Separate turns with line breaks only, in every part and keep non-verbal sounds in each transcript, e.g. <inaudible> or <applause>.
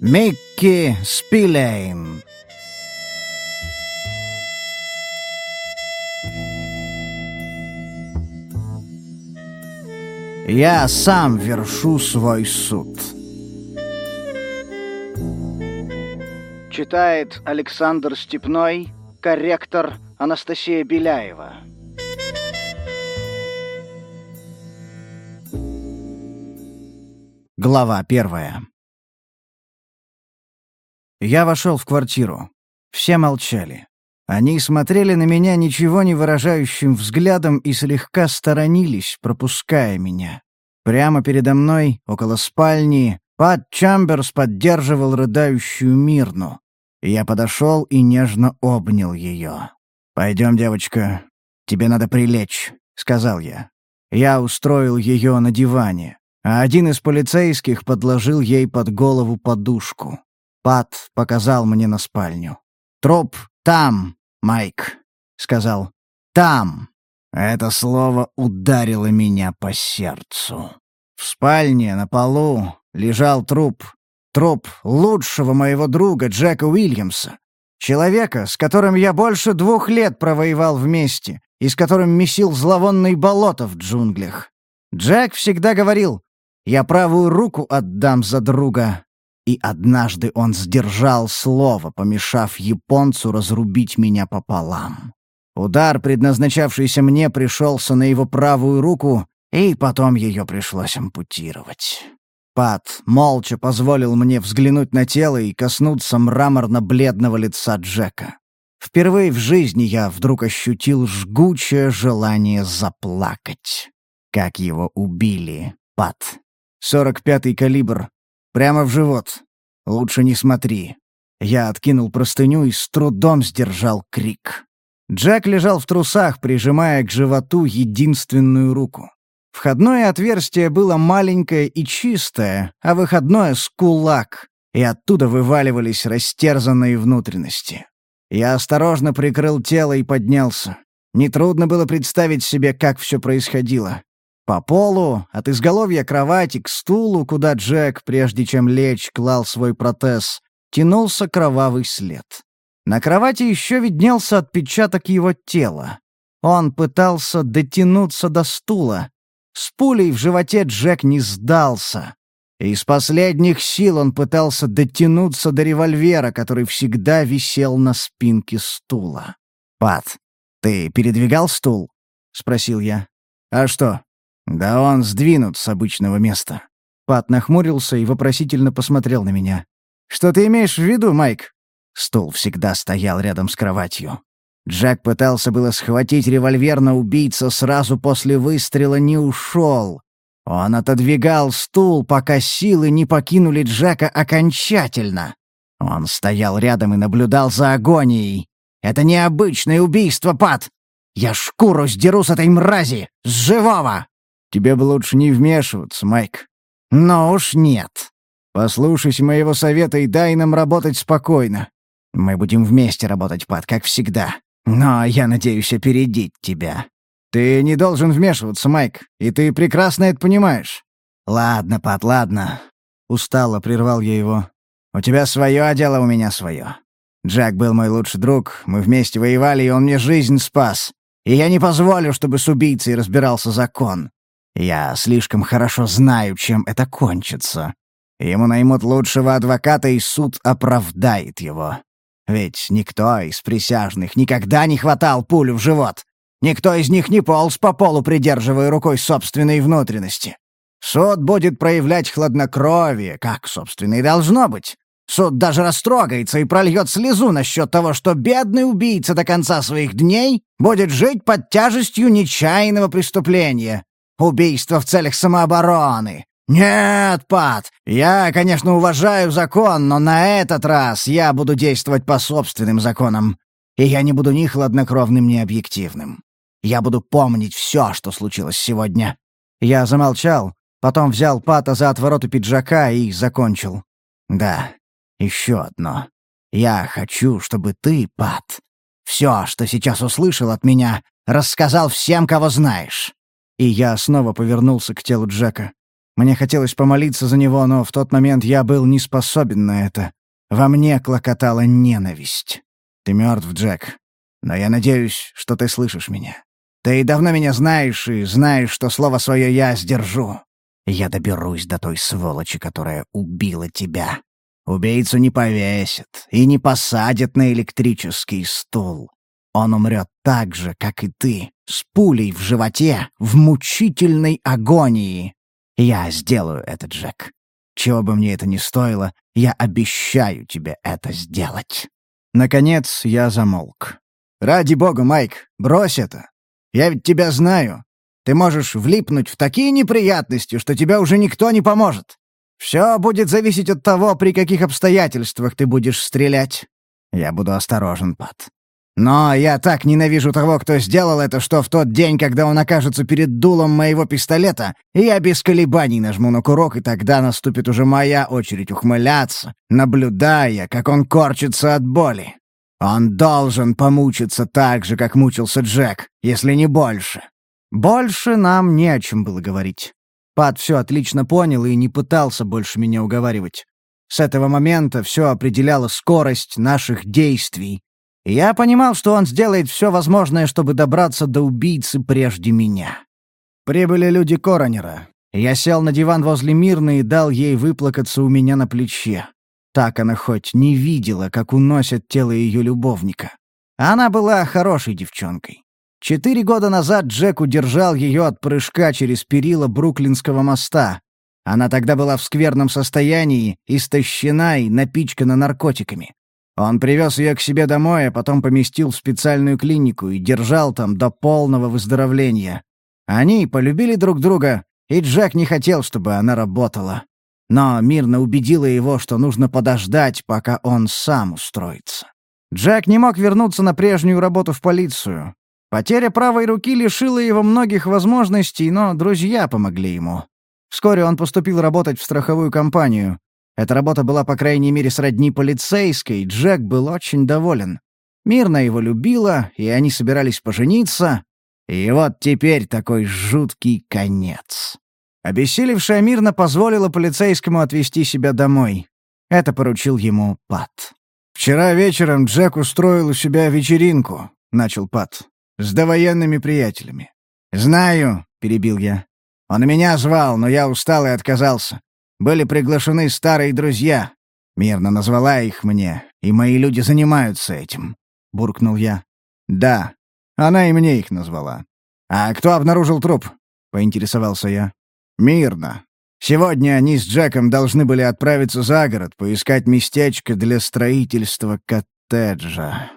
Микки Спилейн. Я сам вершу свой суд. Читает Александр Степной, корректор Анастасия Беляева. Глава первая. Я вошел в квартиру. Все молчали. Они смотрели на меня ничего не выражающим взглядом и слегка сторонились, пропуская меня. Прямо передо мной, около спальни, Пат Чамберс поддерживал рыдающую Мирну. Я подошел и нежно обнял ее. «Пойдем, девочка, тебе надо прилечь», — сказал я. Я устроил ее на диване, а один из полицейских подложил ей под голову подушку. Пат показал мне на спальню. «Труп там, Майк», — сказал. «Там». Это слово ударило меня по сердцу. В спальне на полу лежал труп. Труп лучшего моего друга Джека Уильямса. Человека, с которым я больше двух лет провоевал вместе и с которым месил зловонные болота в джунглях. Джек всегда говорил, «Я правую руку отдам за друга, и однажды он сдержал слово, помешав японцу разрубить меня пополам. Удар, предназначавшийся мне, пришелся на его правую руку, и потом ее пришлось ампутировать. Пат молча позволил мне взглянуть на тело и коснуться мраморно-бледного лица Джека. Впервые в жизни я вдруг ощутил жгучее желание заплакать. Как его убили, Пат. Сорок пятый калибр, Прямо в живот. Лучше не смотри. Я откинул простыню и с трудом сдержал крик. Джек лежал в трусах, прижимая к животу единственную руку. Входное отверстие было маленькое и чистое, а выходное — с кулак, и оттуда вываливались растерзанные внутренности. Я осторожно прикрыл тело и поднялся. Нетрудно было представить себе, как все происходило. По полу, от изголовья кровати к стулу, куда Джек, прежде чем лечь, клал свой протез, тянулся кровавый след. На кровати еще виднелся отпечаток его тела. Он пытался дотянуться до стула. С пулей в животе Джек не сдался. Из последних сил он пытался дотянуться до револьвера, который всегда висел на спинке стула. «Пат, ты передвигал стул?» — спросил я. «А что, «Да он сдвинут с обычного места». Пат нахмурился и вопросительно посмотрел на меня. «Что ты имеешь в виду, Майк?» Стул всегда стоял рядом с кроватью. Джек пытался было схватить револьвер, но убийца сразу после выстрела не ушел. Он отодвигал стул, пока силы не покинули Джека окончательно. Он стоял рядом и наблюдал за агонией. «Это необычное убийство, Пат! Я шкуру сдеру с этой мрази! С живого!» Тебе бы лучше не вмешиваться, Майк. Но уж нет. Послушайся моего совета и дай нам работать спокойно. Мы будем вместе работать, Пат, как всегда. Но я надеюсь опередить тебя. Ты не должен вмешиваться, Майк, и ты прекрасно это понимаешь. Ладно, Пат, ладно. Устало прервал я его. У тебя свое, а дело у меня свое. Джек был мой лучший друг, мы вместе воевали, и он мне жизнь спас. И я не позволю, чтобы с убийцей разбирался закон. Я слишком хорошо знаю, чем это кончится. Ему наймут лучшего адвоката, и суд оправдает его. Ведь никто из присяжных никогда не хватал пулю в живот. Никто из них не полз по полу, придерживая рукой собственной внутренности. Суд будет проявлять хладнокровие, как, собственно, и должно быть. Суд даже растрогается и прольет слезу насчет того, что бедный убийца до конца своих дней будет жить под тяжестью нечаянного преступления, Убийство в целях самообороны. Нет, Пат, я, конечно, уважаю закон, но на этот раз я буду действовать по собственным законам. И я не буду ни хладнокровным, ни объективным. Я буду помнить все, что случилось сегодня». Я замолчал, потом взял Пата за отвороты пиджака и закончил. «Да, еще одно. Я хочу, чтобы ты, Пат, все, что сейчас услышал от меня, рассказал всем, кого знаешь. И я снова повернулся к телу Джека. Мне хотелось помолиться за него, но в тот момент я был не способен на это. Во мне клокотала ненависть. Ты мертв, Джек. Но я надеюсь, что ты слышишь меня. Ты давно меня знаешь и знаешь, что слово свое я сдержу. Я доберусь до той сволочи, которая убила тебя. Убийцу не повесят и не посадят на электрический стул. Он умрет так же, как и ты, с пулей в животе, в мучительной агонии. Я сделаю это, Джек. Чего бы мне это ни стоило, я обещаю тебе это сделать. Наконец я замолк. Ради бога, Майк, брось это. Я ведь тебя знаю. Ты можешь влипнуть в такие неприятности, что тебя уже никто не поможет. Все будет зависеть от того, при каких обстоятельствах ты будешь стрелять. Я буду осторожен, Пат. Но я так ненавижу того, кто сделал это, что в тот день, когда он окажется перед дулом моего пистолета, я без колебаний нажму на курок, и тогда наступит уже моя очередь ухмыляться, наблюдая, как он корчится от боли. Он должен помучиться так же, как мучился Джек, если не больше. Больше нам не о чем было говорить. Пат все отлично понял и не пытался больше меня уговаривать. С этого момента все определяло скорость наших действий, я понимал, что он сделает все возможное, чтобы добраться до убийцы прежде меня. Прибыли люди Коронера. Я сел на диван возле Мирны и дал ей выплакаться у меня на плече. Так она хоть не видела, как уносят тело ее любовника. Она была хорошей девчонкой. Четыре года назад Джек удержал ее от прыжка через перила Бруклинского моста. Она тогда была в скверном состоянии, истощена и напичкана наркотиками. Он привез ее к себе домой, а потом поместил в специальную клинику и держал там до полного выздоровления. Они полюбили друг друга, и Джек не хотел, чтобы она работала. Но мирно убедила его, что нужно подождать, пока он сам устроится. Джек не мог вернуться на прежнюю работу в полицию. Потеря правой руки лишила его многих возможностей, но друзья помогли ему. Вскоре он поступил работать в страховую компанию. Эта работа была, по крайней мере, сродни полицейской, Джек был очень доволен. Мирна его любила, и они собирались пожениться. И вот теперь такой жуткий конец. Обессилевшая Мирна позволила полицейскому отвезти себя домой. Это поручил ему Пат. «Вчера вечером Джек устроил у себя вечеринку», — начал Пат, — «с довоенными приятелями». «Знаю», — перебил я. «Он меня звал, но я устал и отказался. Были приглашены старые друзья. Мирно назвала их мне, и мои люди занимаются этим», — буркнул я. «Да, она и мне их назвала». «А кто обнаружил труп?» — поинтересовался я. «Мирно. Сегодня они с Джеком должны были отправиться за город, поискать местечко для строительства коттеджа.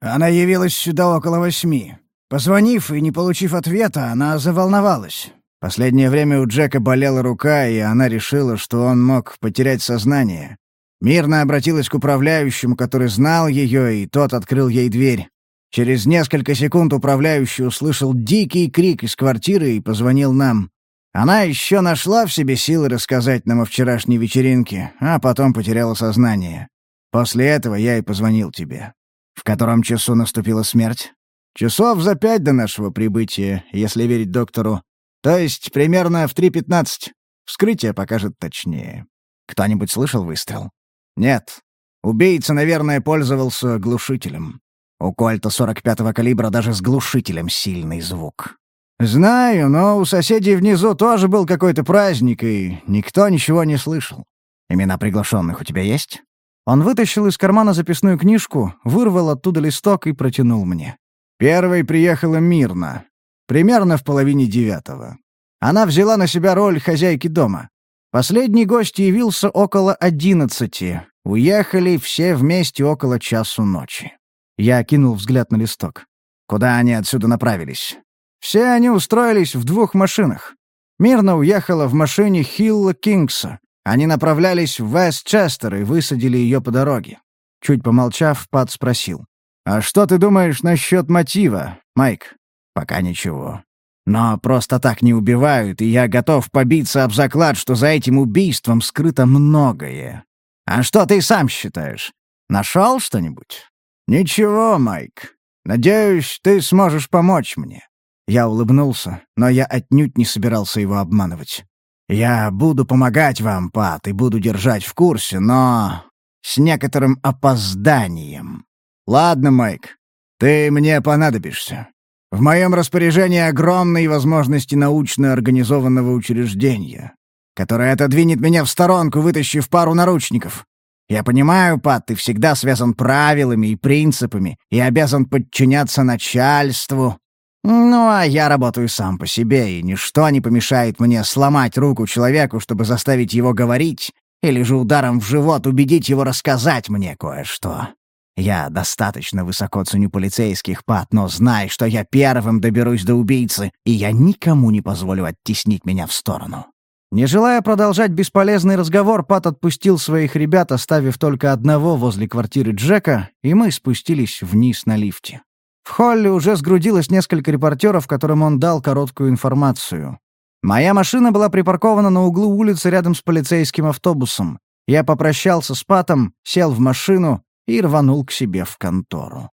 Она явилась сюда около восьми. Позвонив и не получив ответа, она заволновалась. Последнее время у Джека болела рука, и она решила, что он мог потерять сознание. Мирно обратилась к управляющему, который знал ее, и тот открыл ей дверь. Через несколько секунд управляющий услышал дикий крик из квартиры и позвонил нам. Она еще нашла в себе силы рассказать нам о вчерашней вечеринке, а потом потеряла сознание. После этого я и позвонил тебе. В котором часу наступила смерть? Часов за пять до нашего прибытия, если верить доктору. То есть примерно в 3.15. Вскрытие покажет точнее. Кто-нибудь слышал выстрел? Нет. Убийца, наверное, пользовался глушителем. У кольта 45-го калибра даже с глушителем сильный звук. Знаю, но у соседей внизу тоже был какой-то праздник, и никто ничего не слышал. Имена приглашенных у тебя есть? Он вытащил из кармана записную книжку, вырвал оттуда листок и протянул мне. Первой приехала Мирна. Примерно в половине девятого. Она взяла на себя роль хозяйки дома. Последний гость явился около одиннадцати. Уехали все вместе около часу ночи. Я кинул взгляд на листок. Куда они отсюда направились? Все они устроились в двух машинах. Мирно уехала в машине Хилла Кингса. Они направлялись в Вестчестер и высадили ее по дороге. Чуть помолчав, Пат спросил. «А что ты думаешь насчет мотива, Майк?» Пока ничего. Но просто так не убивают, и я готов побиться об заклад, что за этим убийством скрыто многое. А что ты сам считаешь? Нашел что-нибудь? Ничего, Майк. Надеюсь, ты сможешь помочь мне. Я улыбнулся, но я отнюдь не собирался его обманывать. Я буду помогать вам, Пат, и буду держать в курсе, но с некоторым опозданием. Ладно, Майк, ты мне понадобишься. В моем распоряжении огромные возможности научно организованного учреждения, которое отодвинет меня в сторонку, вытащив пару наручников. Я понимаю, Пат, ты всегда связан правилами и принципами и обязан подчиняться начальству. Ну, а я работаю сам по себе, и ничто не помешает мне сломать руку человеку, чтобы заставить его говорить, или же ударом в живот убедить его рассказать мне кое-что. Я достаточно высоко ценю полицейских, Пат, но знай, что я первым доберусь до убийцы, и я никому не позволю оттеснить меня в сторону». Не желая продолжать бесполезный разговор, Пат отпустил своих ребят, оставив только одного возле квартиры Джека, и мы спустились вниз на лифте. В холле уже сгрудилось несколько репортеров, которым он дал короткую информацию. Моя машина была припаркована на углу улицы рядом с полицейским автобусом. Я попрощался с Патом, сел в машину и рванул к себе в контору.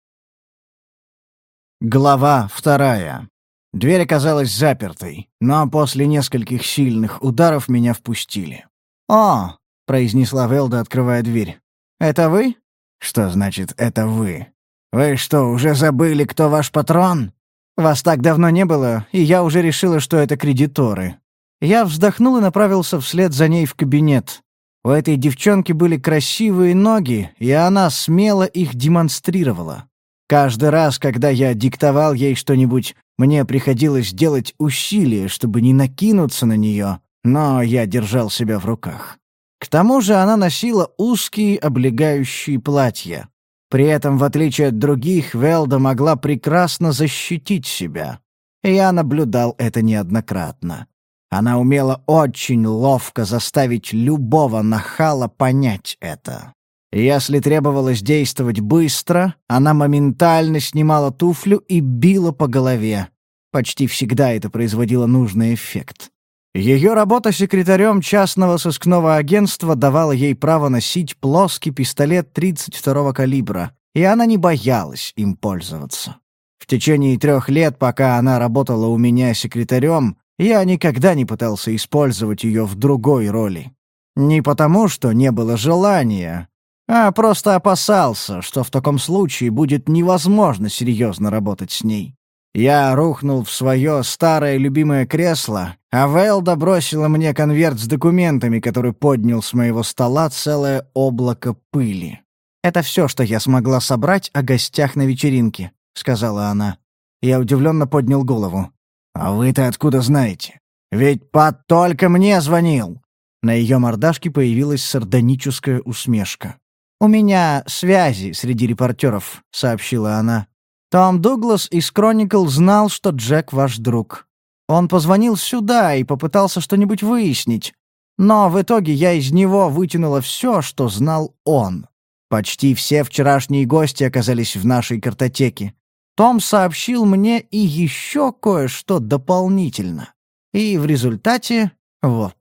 Глава вторая. Дверь оказалась запертой, но после нескольких сильных ударов меня впустили. «О!» — произнесла Велда, открывая дверь. «Это вы?» «Что значит «это вы»?» «Вы что, уже забыли, кто ваш патрон?» «Вас так давно не было, и я уже решила, что это кредиторы». Я вздохнул и направился вслед за ней в кабинет. У этой девчонки были красивые ноги, и она смело их демонстрировала. Каждый раз, когда я диктовал ей что-нибудь, мне приходилось делать усилия, чтобы не накинуться на нее, но я держал себя в руках. К тому же она носила узкие облегающие платья. При этом, в отличие от других, Велда могла прекрасно защитить себя. Я наблюдал это неоднократно. Она умела очень ловко заставить любого нахала понять это. Если требовалось действовать быстро, она моментально снимала туфлю и била по голове. Почти всегда это производило нужный эффект. Ее работа секретарем частного сыскного агентства давала ей право носить плоский пистолет 32-го калибра, и она не боялась им пользоваться. В течение трех лет, пока она работала у меня секретарем, я никогда не пытался использовать ее в другой роли. Не потому, что не было желания, а просто опасался, что в таком случае будет невозможно серьезно работать с ней. Я рухнул в свое старое любимое кресло, а Вэлда бросила мне конверт с документами, который поднял с моего стола целое облако пыли. «Это все, что я смогла собрать о гостях на вечеринке», — сказала она. Я удивленно поднял голову. «А вы-то откуда знаете? Ведь Пат только мне звонил!» На ее мордашке появилась сардоническая усмешка. «У меня связи среди репортеров», — сообщила она. «Том Дуглас из «Кроникл» знал, что Джек ваш друг. Он позвонил сюда и попытался что-нибудь выяснить. Но в итоге я из него вытянула все, что знал он. Почти все вчерашние гости оказались в нашей картотеке. Том сообщил мне и еще кое-что дополнительно. И в результате — вот.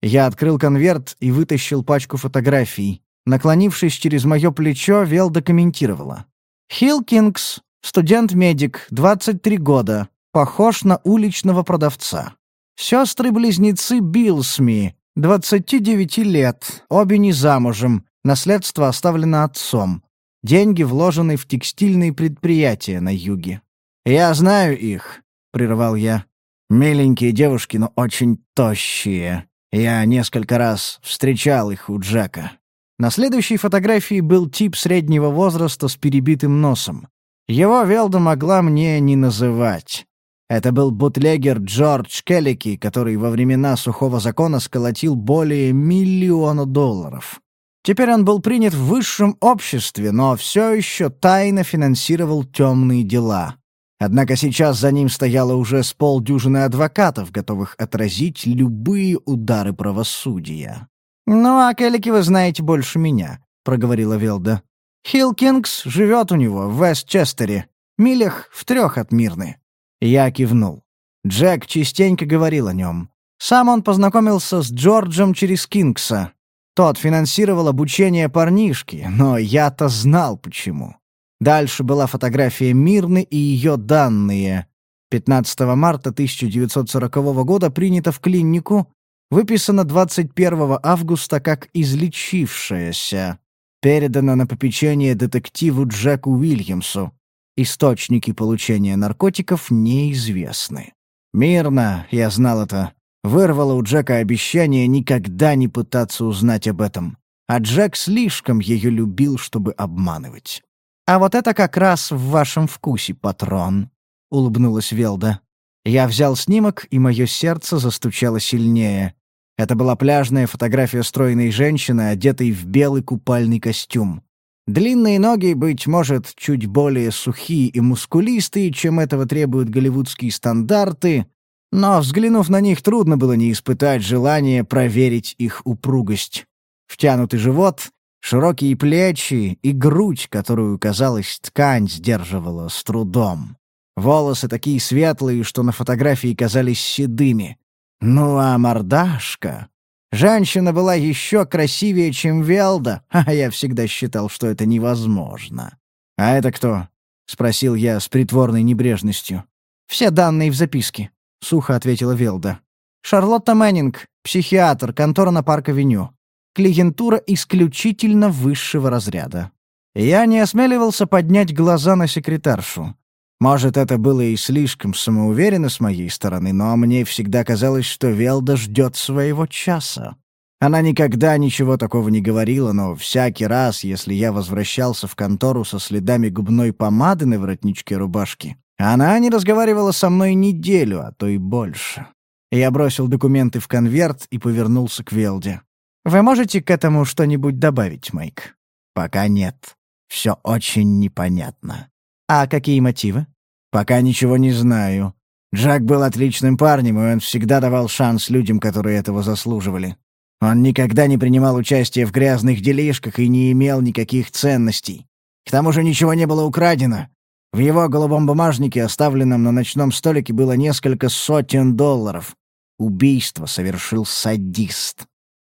Я открыл конверт и вытащил пачку фотографий. Наклонившись через мое плечо, Вел докомментировала. «Хилкингс, студент-медик, 23 года, похож на уличного продавца. Сестры-близнецы Билсми, 29 лет, обе не замужем, наследство оставлено отцом. Деньги вложены в текстильные предприятия на юге. «Я знаю их», — прервал я. «Миленькие девушки, но очень тощие. Я несколько раз встречал их у Джека». На следующей фотографии был тип среднего возраста с перебитым носом. Его Велда могла мне не называть. Это был бутлегер Джордж Келлики, который во времена сухого закона сколотил более миллиона долларов. Теперь он был принят в высшем обществе, но все еще тайно финансировал темные дела. Однако сейчас за ним стояло уже с полдюжины адвокатов, готовых отразить любые удары правосудия. «Ну, а Келлики вы знаете больше меня», — проговорила Велда. «Хилкингс живет у него в Вестчестере, милях в трех от Мирны». Я кивнул. Джек частенько говорил о нем. Сам он познакомился с Джорджем через Кингса, тот финансировал обучение парнишки, но я-то знал почему. Дальше была фотография Мирны и ее данные. 15 марта 1940 года принято в клинику. Выписана 21 августа как излечившаяся. Передана на попечение детективу Джеку Уильямсу. Источники получения наркотиков неизвестны. Мирно, я знал это, вырвала у Джека обещание никогда не пытаться узнать об этом. А Джек слишком ее любил, чтобы обманывать. «А вот это как раз в вашем вкусе, патрон», — улыбнулась Велда. Я взял снимок, и мое сердце застучало сильнее. Это была пляжная фотография стройной женщины, одетой в белый купальный костюм. Длинные ноги, быть может, чуть более сухие и мускулистые, чем этого требуют голливудские стандарты, но, взглянув на них, трудно было не испытать желание проверить их упругость. Втянутый живот, широкие плечи и грудь, которую, казалось, ткань сдерживала с трудом. Волосы такие светлые, что на фотографии казались седыми. Ну а мордашка... Женщина была еще красивее, чем Велда, <laughs> а я всегда считал, что это невозможно. «А это кто?» — спросил я с притворной небрежностью. «Все данные в записке», — сухо ответила Велда. «Шарлотта Мэннинг, психиатр, контора на Парк-авеню. Клиентура исключительно высшего разряда». Я не осмеливался поднять глаза на секретаршу. Может, это было и слишком самоуверенно с моей стороны, но мне всегда казалось, что Велда ждет своего часа. Она никогда ничего такого не говорила, но всякий раз, если я возвращался в контору со следами губной помады на воротничке рубашки, она не разговаривала со мной неделю, а то и больше. Я бросил документы в конверт и повернулся к Велде. «Вы можете к этому что-нибудь добавить, Майк?» «Пока нет. Все очень непонятно». «А какие мотивы?» «Пока ничего не знаю. Джак был отличным парнем, и он всегда давал шанс людям, которые этого заслуживали. Он никогда не принимал участия в грязных делишках и не имел никаких ценностей. К тому же ничего не было украдено. В его голубом бумажнике, оставленном на ночном столике, было несколько сотен долларов. Убийство совершил садист.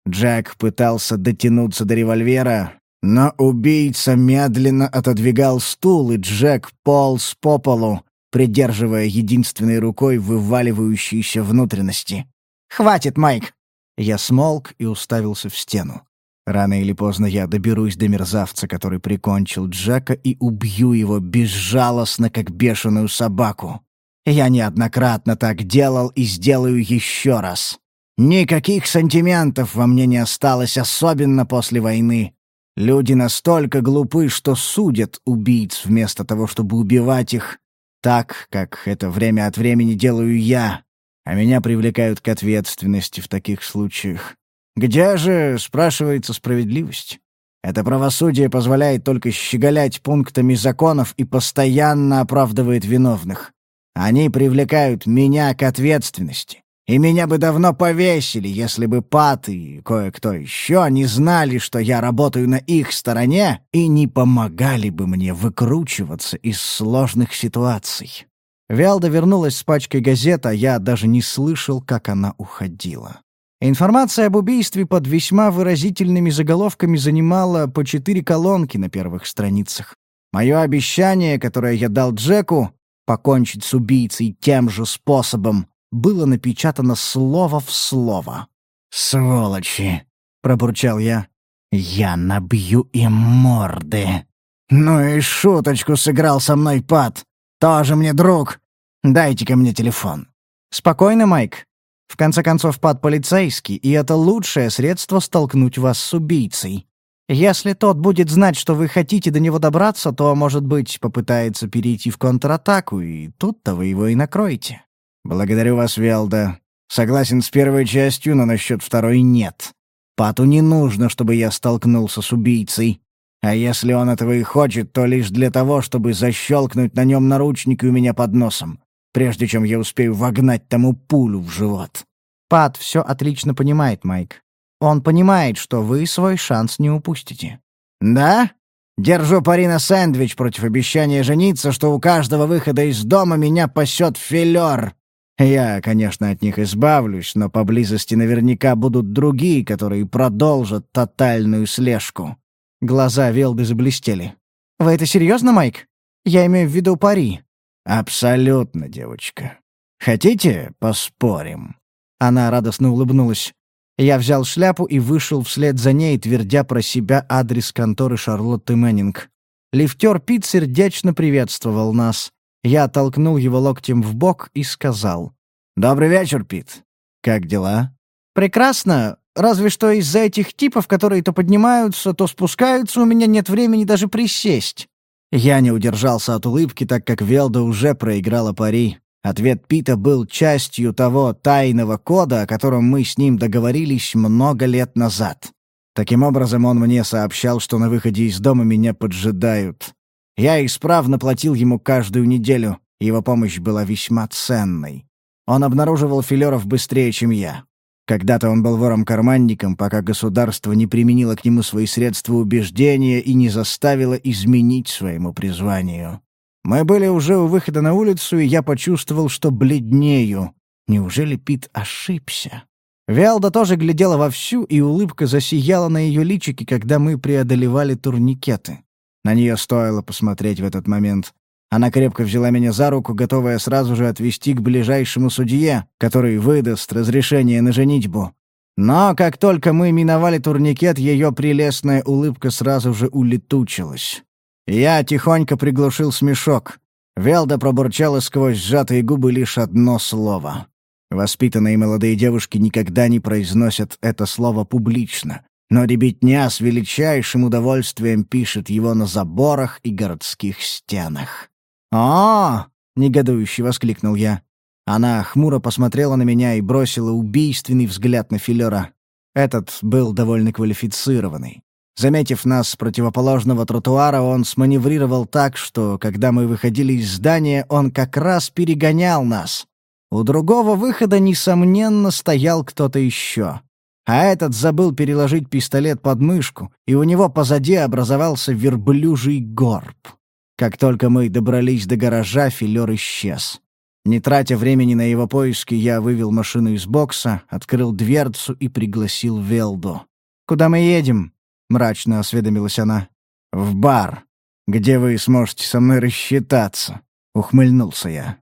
Джек пытался дотянуться до револьвера, но убийца медленно отодвигал стул, и Джек полз по полу, придерживая единственной рукой вываливающиеся внутренности. «Хватит, Майк!» Я смолк и уставился в стену. Рано или поздно я доберусь до мерзавца, который прикончил Джека, и убью его безжалостно, как бешеную собаку. Я неоднократно так делал и сделаю еще раз. Никаких сантиментов во мне не осталось, особенно после войны. Люди настолько глупы, что судят убийц вместо того, чтобы убивать их, так, как это время от времени делаю я, а меня привлекают к ответственности в таких случаях. Где же, спрашивается, справедливость? Это правосудие позволяет только щеголять пунктами законов и постоянно оправдывает виновных. Они привлекают меня к ответственности. И меня бы давно повесили, если бы Пат и кое-кто еще не знали, что я работаю на их стороне и не помогали бы мне выкручиваться из сложных ситуаций. Вялда вернулась с пачкой газет, а я даже не слышал, как она уходила. Информация об убийстве под весьма выразительными заголовками занимала по четыре колонки на первых страницах. Мое обещание, которое я дал Джеку, покончить с убийцей тем же способом, было напечатано слово в слово. «Сволочи!» — пробурчал я. «Я набью им морды!» «Ну и шуточку сыграл со мной Пат. Тоже мне друг. Дайте-ка мне телефон». «Спокойно, Майк. В конце концов, Пат полицейский, и это лучшее средство столкнуть вас с убийцей. Если тот будет знать, что вы хотите до него добраться, то, может быть, попытается перейти в контратаку, и тут-то вы его и накроете». «Благодарю вас, Велда. Согласен с первой частью, но насчет второй нет. Пату не нужно, чтобы я столкнулся с убийцей. А если он этого и хочет, то лишь для того, чтобы защелкнуть на нем наручники у меня под носом, прежде чем я успею вогнать тому пулю в живот». «Пат все отлично понимает, Майк. Он понимает, что вы свой шанс не упустите». «Да? Держу пари на сэндвич против обещания жениться, что у каждого выхода из дома меня пасет филер. Я, конечно, от них избавлюсь, но поблизости наверняка будут другие, которые продолжат тотальную слежку». Глаза Велды заблестели. «Вы это серьезно, Майк? Я имею в виду пари». «Абсолютно, девочка. Хотите, поспорим?» Она радостно улыбнулась. Я взял шляпу и вышел вслед за ней, твердя про себя адрес конторы Шарлотты Мэннинг. Лифтер Пит сердечно приветствовал нас. Я толкнул его локтем в бок и сказал. «Добрый вечер, Пит. Как дела?» «Прекрасно. Разве что из-за этих типов, которые то поднимаются, то спускаются, у меня нет времени даже присесть». Я не удержался от улыбки, так как Велда уже проиграла пари. Ответ Пита был частью того тайного кода, о котором мы с ним договорились много лет назад. Таким образом, он мне сообщал, что на выходе из дома меня поджидают. Я исправно платил ему каждую неделю, его помощь была весьма ценной. Он обнаруживал филеров быстрее, чем я. Когда-то он был вором-карманником, пока государство не применило к нему свои средства убеждения и не заставило изменить своему призванию. Мы были уже у выхода на улицу, и я почувствовал, что бледнею. Неужели Пит ошибся? Виалда тоже глядела вовсю, и улыбка засияла на ее личике, когда мы преодолевали турникеты. На нее стоило посмотреть в этот момент. Она крепко взяла меня за руку, готовая сразу же отвести к ближайшему судье, который выдаст разрешение на женитьбу. Но как только мы миновали турникет, ее прелестная улыбка сразу же улетучилась. Я тихонько приглушил смешок. Велда пробурчала сквозь сжатые губы лишь одно слово. Воспитанные молодые девушки никогда не произносят это слово публично, но ребятня с величайшим удовольствием пишет его на заборах и городских стенах. «О!» — негодующе воскликнул я. Она хмуро посмотрела на меня и бросила убийственный взгляд на Филера. Этот был довольно квалифицированный. Заметив нас с противоположного тротуара, он сманеврировал так, что, когда мы выходили из здания, он как раз перегонял нас. У другого выхода, несомненно, стоял кто-то еще. А этот забыл переложить пистолет под мышку, и у него позади образовался верблюжий горб. Как только мы добрались до гаража, филер исчез. Не тратя времени на его поиски, я вывел машину из бокса, открыл дверцу и пригласил Велду. «Куда мы едем?» — мрачно осведомилась она. «В бар, где вы сможете со мной рассчитаться», — ухмыльнулся я.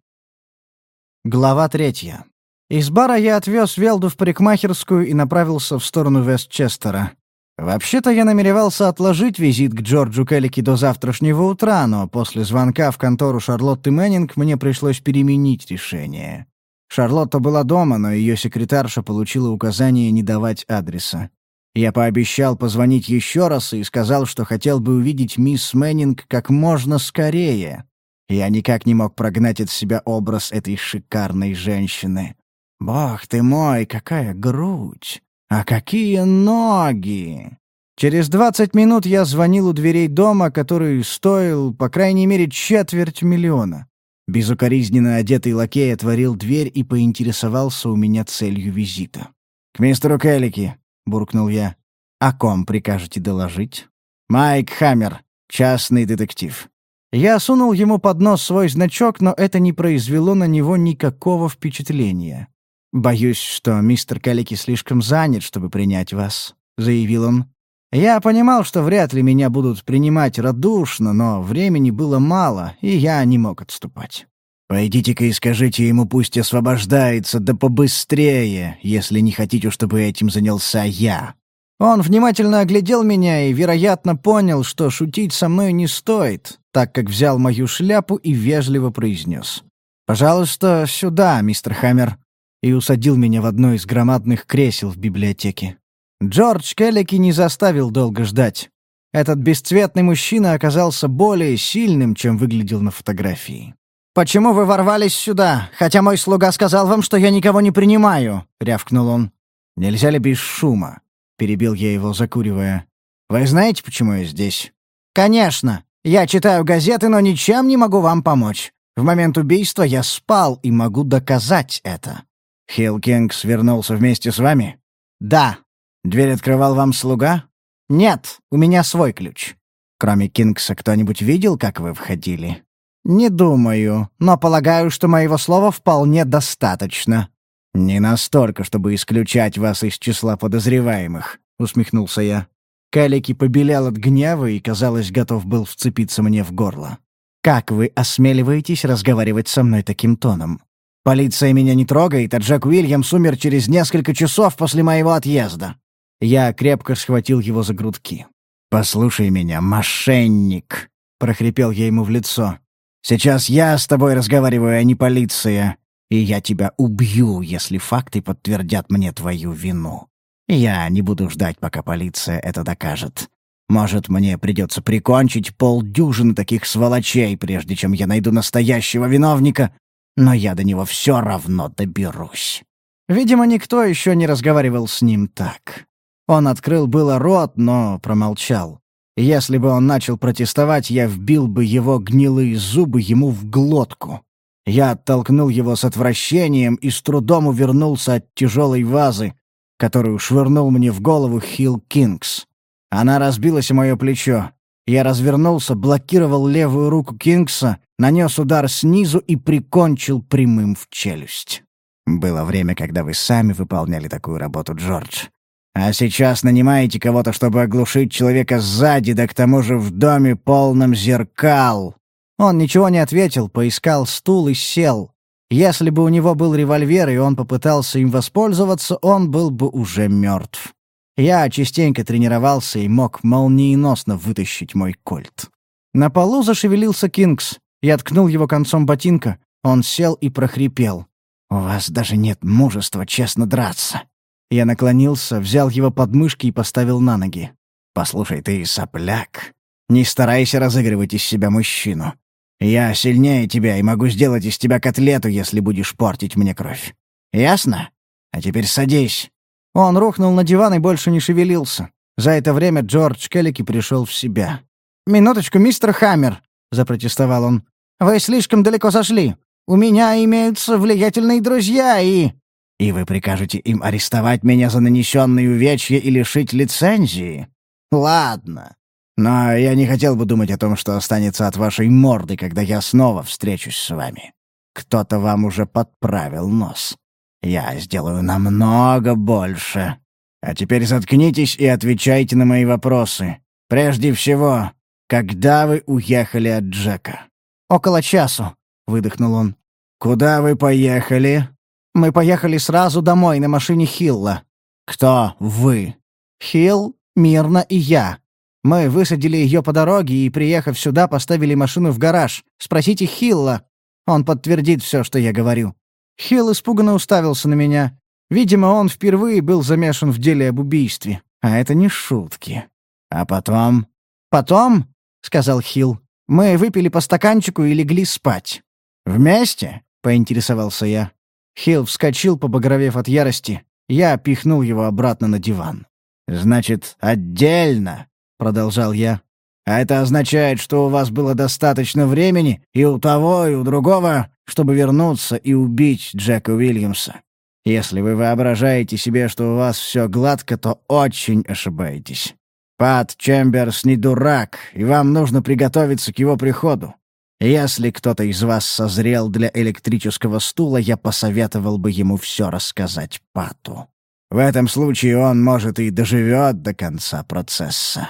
Глава третья. Из бара я отвез Велду в парикмахерскую и направился в сторону Вестчестера. Вообще-то я намеревался отложить визит к Джорджу Келлики до завтрашнего утра, но после звонка в контору Шарлотты Мэннинг мне пришлось переменить решение. Шарлотта была дома, но ее секретарша получила указание не давать адреса. Я пообещал позвонить еще раз и сказал, что хотел бы увидеть мисс Мэннинг как можно скорее. Я никак не мог прогнать от себя образ этой шикарной женщины. Бог ты мой, какая грудь! А какие ноги! Через двадцать минут я звонил у дверей дома, который стоил, по крайней мере, четверть миллиона. Безукоризненно одетый лакей отворил дверь и поинтересовался у меня целью визита. «К мистеру Келлики», — буркнул я. «О ком прикажете доложить?» «Майк Хаммер, частный детектив». Я сунул ему под нос свой значок, но это не произвело на него никакого впечатления. «Боюсь, что мистер Калики слишком занят, чтобы принять вас», — заявил он. Я понимал, что вряд ли меня будут принимать радушно, но времени было мало, и я не мог отступать. «Пойдите-ка и скажите ему, пусть освобождается, да побыстрее, если не хотите, чтобы этим занялся я». Он внимательно оглядел меня и, вероятно, понял, что шутить со мной не стоит, так как взял мою шляпу и вежливо произнес. «Пожалуйста, сюда, мистер Хаммер», и усадил меня в одно из громадных кресел в библиотеке. Джордж Келлики не заставил долго ждать. Этот бесцветный мужчина оказался более сильным, чем выглядел на фотографии. «Почему вы ворвались сюда, хотя мой слуга сказал вам, что я никого не принимаю?» — рявкнул он. «Нельзя ли без шума?» — перебил я его, закуривая. «Вы знаете, почему я здесь?» «Конечно. Я читаю газеты, но ничем не могу вам помочь. В момент убийства я спал и могу доказать это». «Хилл Кингс вернулся вместе с вами?» «Да». «Дверь открывал вам слуга?» «Нет, у меня свой ключ». «Кроме Кингса кто-нибудь видел, как вы входили?» «Не думаю, но полагаю, что моего слова вполне достаточно». «Не настолько, чтобы исключать вас из числа подозреваемых», — усмехнулся я. Калики побелел от гнева и, казалось, готов был вцепиться мне в горло. «Как вы осмеливаетесь разговаривать со мной таким тоном? Полиция меня не трогает, а Джек Уильямс умер через несколько часов после моего отъезда». Я крепко схватил его за грудки. «Послушай меня, мошенник!» — прохрипел я ему в лицо. «Сейчас я с тобой разговариваю, а не полиция. И я тебя убью, если факты подтвердят мне твою вину. Я не буду ждать, пока полиция это докажет. Может, мне придется прикончить полдюжины таких сволочей, прежде чем я найду настоящего виновника, но я до него все равно доберусь». Видимо, никто еще не разговаривал с ним так. Он открыл было рот, но промолчал. Если бы он начал протестовать, я вбил бы его гнилые зубы ему в глотку. Я оттолкнул его с отвращением и с трудом увернулся от тяжелой вазы, которую швырнул мне в голову Хилл Кингс. Она разбилась о мое плечо. Я развернулся, блокировал левую руку Кингса, нанес удар снизу и прикончил прямым в челюсть. Было время, когда вы сами выполняли такую работу, Джордж. А сейчас нанимаете кого-то, чтобы оглушить человека сзади, да к тому же в доме полном зеркал». Он ничего не ответил, поискал стул и сел. Если бы у него был револьвер, и он попытался им воспользоваться, он был бы уже мертв. Я частенько тренировался и мог молниеносно вытащить мой кольт. На полу зашевелился Кингс. Я ткнул его концом ботинка. Он сел и прохрипел. «У вас даже нет мужества честно драться». Я наклонился, взял его подмышки и поставил на ноги. «Послушай, ты сопляк. Не старайся разыгрывать из себя мужчину. Я сильнее тебя и могу сделать из тебя котлету, если будешь портить мне кровь. Ясно? А теперь садись». Он рухнул на диван и больше не шевелился. За это время Джордж Келлики пришел в себя. «Минуточку, мистер Хаммер», — запротестовал он. «Вы слишком далеко зашли. У меня имеются влиятельные друзья и...» И вы прикажете им арестовать меня за нанесенные увечья и лишить лицензии? Ладно. Но я не хотел бы думать о том, что останется от вашей морды, когда я снова встречусь с вами. Кто-то вам уже подправил нос. Я сделаю намного больше. А теперь заткнитесь и отвечайте на мои вопросы. Прежде всего, когда вы уехали от Джека? Около часу, выдохнул он. Куда вы поехали? Мы поехали сразу домой на машине Хилла. Кто вы? Хилл, Мирна и я. Мы высадили ее по дороге и, приехав сюда, поставили машину в гараж. Спросите Хилла. Он подтвердит все, что я говорю. Хилл испуганно уставился на меня. Видимо, он впервые был замешан в деле об убийстве. А это не шутки. А потом... «Потом», — сказал Хилл, — «мы выпили по стаканчику и легли спать». «Вместе?» — поинтересовался я. Хилл вскочил, побагровев от ярости. Я пихнул его обратно на диван. «Значит, отдельно», — продолжал я. «А это означает, что у вас было достаточно времени и у того, и у другого, чтобы вернуться и убить Джека Уильямса. Если вы воображаете себе, что у вас все гладко, то очень ошибаетесь. Пат Чемберс не дурак, и вам нужно приготовиться к его приходу. Если кто-то из вас созрел для электрического стула, я посоветовал бы ему все рассказать Пату. В этом случае он, может, и доживет до конца процесса.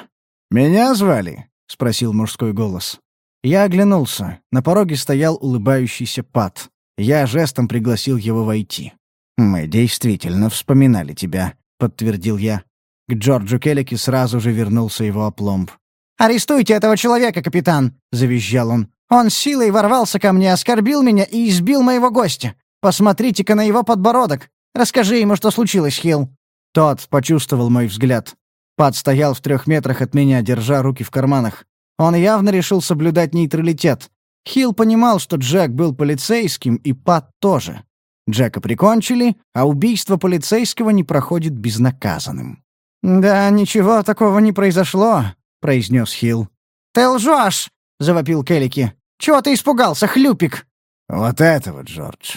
«Меня звали?» — спросил мужской голос. Я оглянулся. На пороге стоял улыбающийся Пат. Я жестом пригласил его войти. «Мы действительно вспоминали тебя», — подтвердил я. К Джорджу Келлике сразу же вернулся его опломб. «Арестуйте этого человека, капитан!» — завизжал он. Он силой ворвался ко мне, оскорбил меня и избил моего гостя. Посмотрите-ка на его подбородок. Расскажи ему, что случилось, Хилл». Тот почувствовал мой взгляд. Пат стоял в трех метрах от меня, держа руки в карманах. Он явно решил соблюдать нейтралитет. Хилл понимал, что Джек был полицейским, и Пат тоже. Джека прикончили, а убийство полицейского не проходит безнаказанным. «Да, ничего такого не произошло», — произнес Хилл. «Ты лжешь!» — завопил Келлики. «Чего ты испугался, хлюпик?» «Вот этого, Джордж!»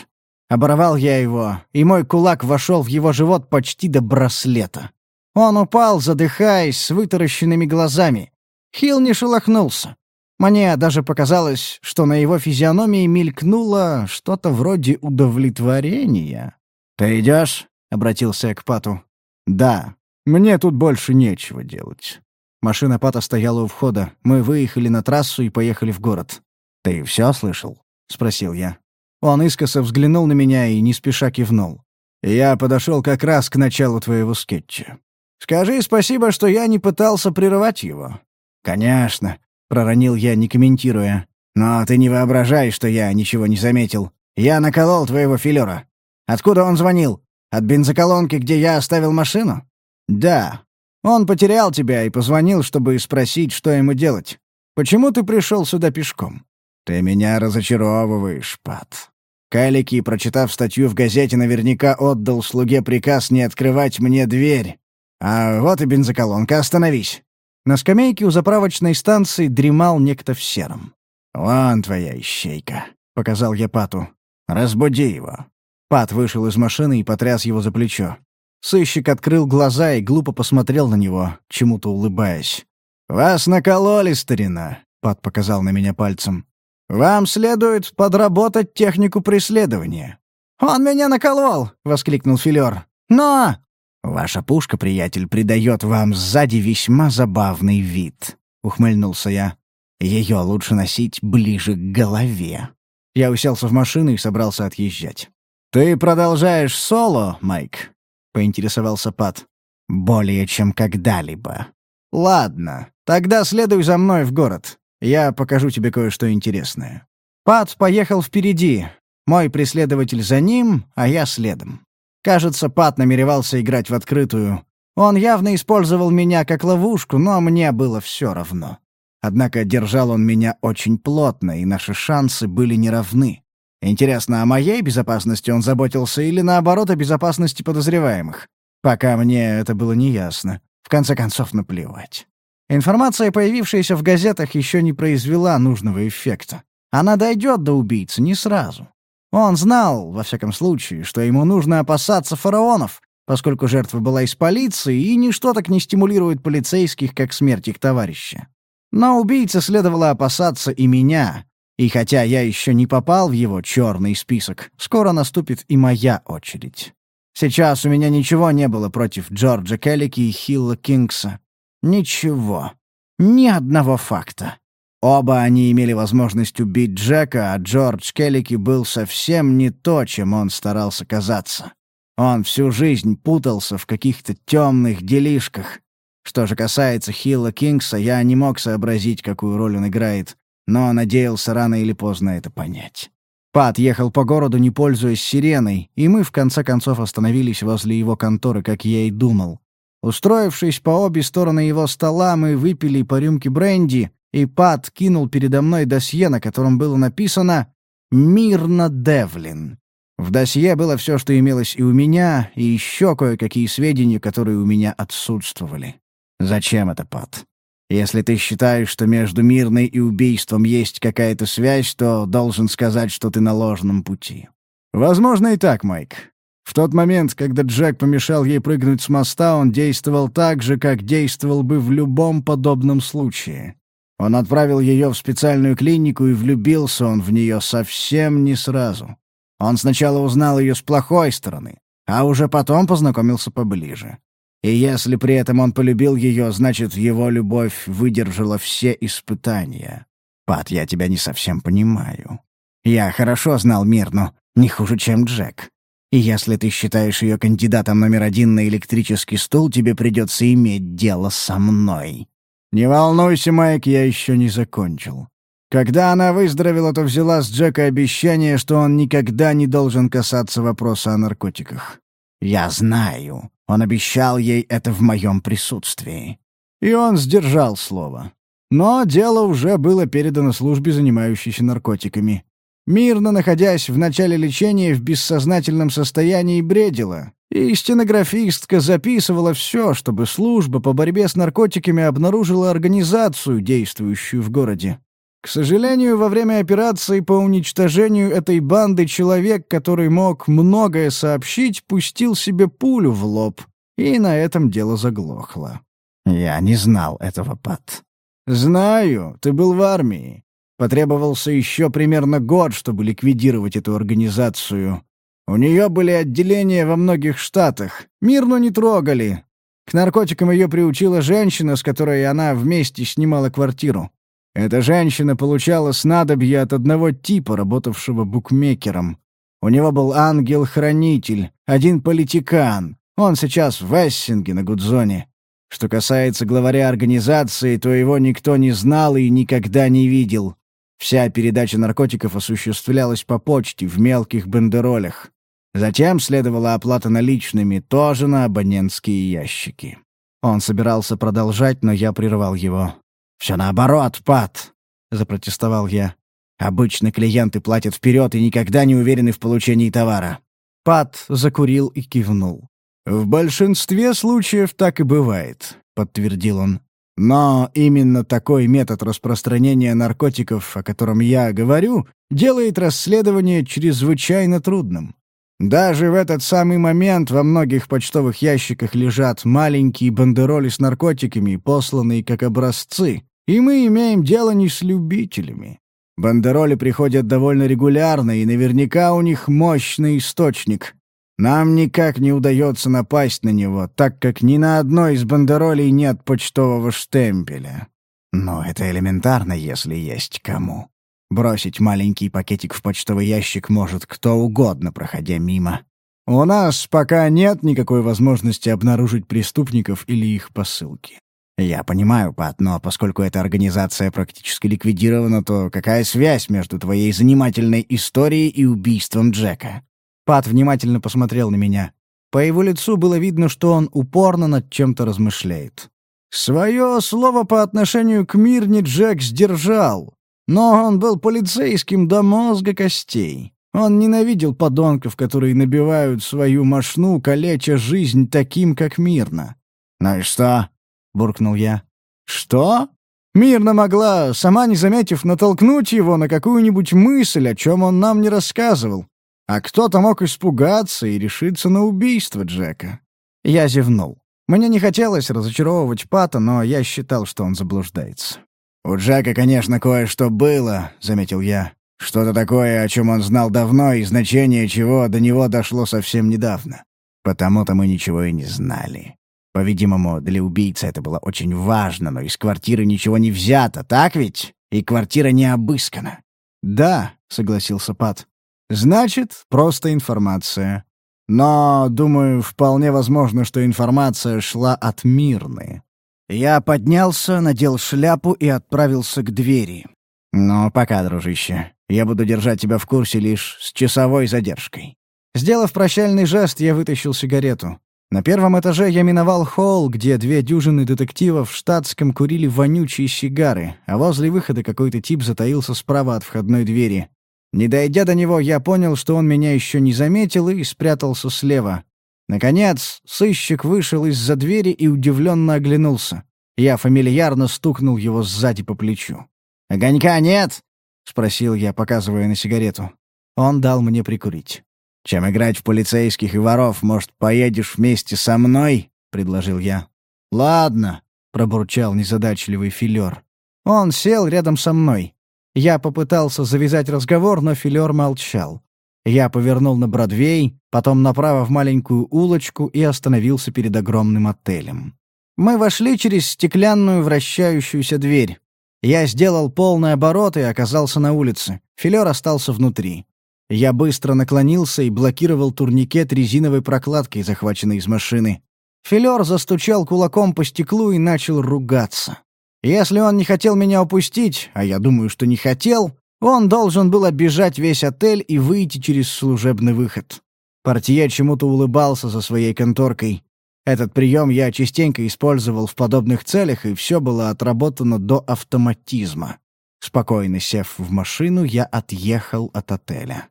Оборвал я его, и мой кулак вошел в его живот почти до браслета. Он упал, задыхаясь, с вытаращенными глазами. Хилл не шелохнулся. Мне даже показалось, что на его физиономии мелькнуло что-то вроде удовлетворения. «Ты идешь?» — обратился я к Пату. «Да. Мне тут больше нечего делать». Машина Пата стояла у входа. Мы выехали на трассу и поехали в город. «Ты все слышал?» — спросил я. Он искоса взглянул на меня и не спеша кивнул. «Я подошел как раз к началу твоего скетча. Скажи спасибо, что я не пытался прерывать его». «Конечно», — проронил я, не комментируя. «Но ты не воображай, что я ничего не заметил. Я наколол твоего филера. Откуда он звонил? От бензоколонки, где я оставил машину?» «Да. Он потерял тебя и позвонил, чтобы спросить, что ему делать. Почему ты пришел сюда пешком?» «Ты меня разочаровываешь, Пат». Калики, прочитав статью в газете, наверняка отдал слуге приказ не открывать мне дверь. А вот и бензоколонка, остановись. На скамейке у заправочной станции дремал некто в сером. «Вон твоя ищейка», — показал я Пату. «Разбуди его». Пат вышел из машины и потряс его за плечо. Сыщик открыл глаза и глупо посмотрел на него, чему-то улыбаясь. «Вас накололи, старина», — Пат показал на меня пальцем. Вам следует подработать технику преследования». «Он меня наколол!» — воскликнул Филер. «Но...» «Ваша пушка, приятель, придает вам сзади весьма забавный вид», — ухмыльнулся я. «Ее лучше носить ближе к голове». Я уселся в машину и собрался отъезжать. «Ты продолжаешь соло, Майк?» — поинтересовался Пат. «Более чем когда-либо». «Ладно, тогда следуй за мной в город. Я покажу тебе кое-что интересное». Пат поехал впереди, мой преследователь за ним, а я следом. Кажется, Пат намеревался играть в открытую. Он явно использовал меня как ловушку, но мне было все равно. Однако держал он меня очень плотно, и наши шансы были неравны. Интересно, о моей безопасности он заботился или, наоборот, о безопасности подозреваемых? Пока мне это было неясно. В конце концов, наплевать. Информация, появившаяся в газетах, еще не произвела нужного эффекта. Она дойдет до убийцы не сразу. Он знал, во всяком случае, что ему нужно опасаться фараонов, поскольку жертва была из полиции, и ничто так не стимулирует полицейских, как смерть их товарища. Но убийце следовало опасаться и меня, и хотя я еще не попал в его черный список, скоро наступит и моя очередь. Сейчас у меня ничего не было против Джорджа Келлики и Хилла Кингса. Ничего. Ни одного факта. Оба они имели возможность убить Джека, а Джордж Келлики был совсем не то, чем он старался казаться. Он всю жизнь путался в каких-то темных делишках. Что же касается Хилла Кингса, я не мог сообразить, какую роль он играет, но надеялся рано или поздно это понять. Пат ехал по городу, не пользуясь сиреной, и мы в конце концов остановились возле его конторы, как я и думал. Устроившись по обе стороны его стола, мы выпили по рюмке бренди, и Пат кинул передо мной досье, на котором было написано «Мирно Девлин». В досье было все, что имелось и у меня, и еще кое-какие сведения, которые у меня отсутствовали. Зачем это, Пат? Если ты считаешь, что между мирной и убийством есть какая-то связь, то должен сказать, что ты на ложном пути. Возможно и так, Майк. В тот момент, когда Джек помешал ей прыгнуть с моста, он действовал так же, как действовал бы в любом подобном случае. Он отправил ее в специальную клинику, и влюбился он в нее совсем не сразу. Он сначала узнал ее с плохой стороны, а уже потом познакомился поближе. И если при этом он полюбил ее, значит, его любовь выдержала все испытания. Пат, я тебя не совсем понимаю. Я хорошо знал Мирну, не хуже, чем Джек. И если ты считаешь ее кандидатом номер один на электрический стул, тебе придется иметь дело со мной. Не волнуйся, Майк, я еще не закончил. Когда она выздоровела, то взяла с Джека обещание, что он никогда не должен касаться вопроса о наркотиках. Я знаю. Он обещал ей это в моем присутствии. И он сдержал слово. Но дело уже было передано службе, занимающейся наркотиками мирно находясь в начале лечения в бессознательном состоянии, бредила. И стенографистка записывала все, чтобы служба по борьбе с наркотиками обнаружила организацию, действующую в городе. К сожалению, во время операции по уничтожению этой банды человек, который мог многое сообщить, пустил себе пулю в лоб, и на этом дело заглохло. Я не знал этого, Пат. «Знаю, ты был в армии. Потребовался еще примерно год, чтобы ликвидировать эту организацию. У нее были отделения во многих штатах. Мирно не трогали. К наркотикам ее приучила женщина, с которой она вместе снимала квартиру. Эта женщина получала снадобье от одного типа, работавшего букмекером. У него был ангел-хранитель, один политикан. Он сейчас в Эссинге на Гудзоне. Что касается главаря организации, то его никто не знал и никогда не видел. Вся передача наркотиков осуществлялась по почте в мелких бандеролях. Затем следовала оплата наличными, тоже на абонентские ящики. Он собирался продолжать, но я прервал его. «Все наоборот, Пат!» — запротестовал я. «Обычно клиенты платят вперед и никогда не уверены в получении товара». Пат закурил и кивнул. «В большинстве случаев так и бывает», — подтвердил он. «Но именно такой метод распространения наркотиков, о котором я говорю, делает расследование чрезвычайно трудным. Даже в этот самый момент во многих почтовых ящиках лежат маленькие бандероли с наркотиками, посланные как образцы, и мы имеем дело не с любителями. Бандероли приходят довольно регулярно, и наверняка у них мощный источник. Нам никак не удается напасть на него, так как ни на одной из бандеролей нет почтового штемпеля. Но это элементарно, если есть кому. Бросить маленький пакетик в почтовый ящик может кто угодно, проходя мимо. У нас пока нет никакой возможности обнаружить преступников или их посылки. Я понимаю, Пат, но поскольку эта организация практически ликвидирована, то какая связь между твоей занимательной историей и убийством Джека? Пат внимательно посмотрел на меня. По его лицу было видно, что он упорно над чем-то размышляет. Свое слово по отношению к Мирне Джек сдержал. Но он был полицейским до мозга костей. Он ненавидел подонков, которые набивают свою мошну, калеча жизнь таким, как мирно. «Ну и что?» — буркнул я. «Что?» Мирно могла, сама не заметив, натолкнуть его на какую-нибудь мысль, о чем он нам не рассказывал. А кто-то мог испугаться и решиться на убийство Джека. Я зевнул. Мне не хотелось разочаровывать Пата, но я считал, что он заблуждается. «У Джека, конечно, кое-что было», — заметил я. «Что-то такое, о чем он знал давно, и значение чего до него дошло совсем недавно. Потому-то мы ничего и не знали. По-видимому, для убийцы это было очень важно, но из квартиры ничего не взято, так ведь? И квартира не обыскана». «Да», — согласился Пат. «Значит, просто информация. Но, думаю, вполне возможно, что информация шла от Мирны. Я поднялся, надел шляпу и отправился к двери. «Ну, пока, дружище. Я буду держать тебя в курсе лишь с часовой задержкой». Сделав прощальный жест, я вытащил сигарету. На первом этаже я миновал холл, где две дюжины детективов в штатском курили вонючие сигары, а возле выхода какой-то тип затаился справа от входной двери. Не дойдя до него, я понял, что он меня еще не заметил и спрятался слева. Наконец, сыщик вышел из-за двери и удивленно оглянулся. Я фамильярно стукнул его сзади по плечу. «Огонька нет?» — спросил я, показывая на сигарету. Он дал мне прикурить. «Чем играть в полицейских и воров, может, поедешь вместе со мной?» — предложил я. «Ладно», — пробурчал незадачливый филер. Он сел рядом со мной. Я попытался завязать разговор, но филер молчал. Я повернул на Бродвей, потом направо в маленькую улочку и остановился перед огромным отелем. Мы вошли через стеклянную вращающуюся дверь. Я сделал полный оборот и оказался на улице. Филер остался внутри. Я быстро наклонился и блокировал турникет резиновой прокладкой, захваченной из машины. Филер застучал кулаком по стеклу и начал ругаться. Если он не хотел меня упустить, а я думаю, что не хотел, он должен был оббежать весь отель и выйти через служебный выход. Портье чему-то улыбался за своей конторкой. Этот прием я частенько использовал в подобных целях, и все было отработано до автоматизма. Спокойно сев в машину, я отъехал от отеля.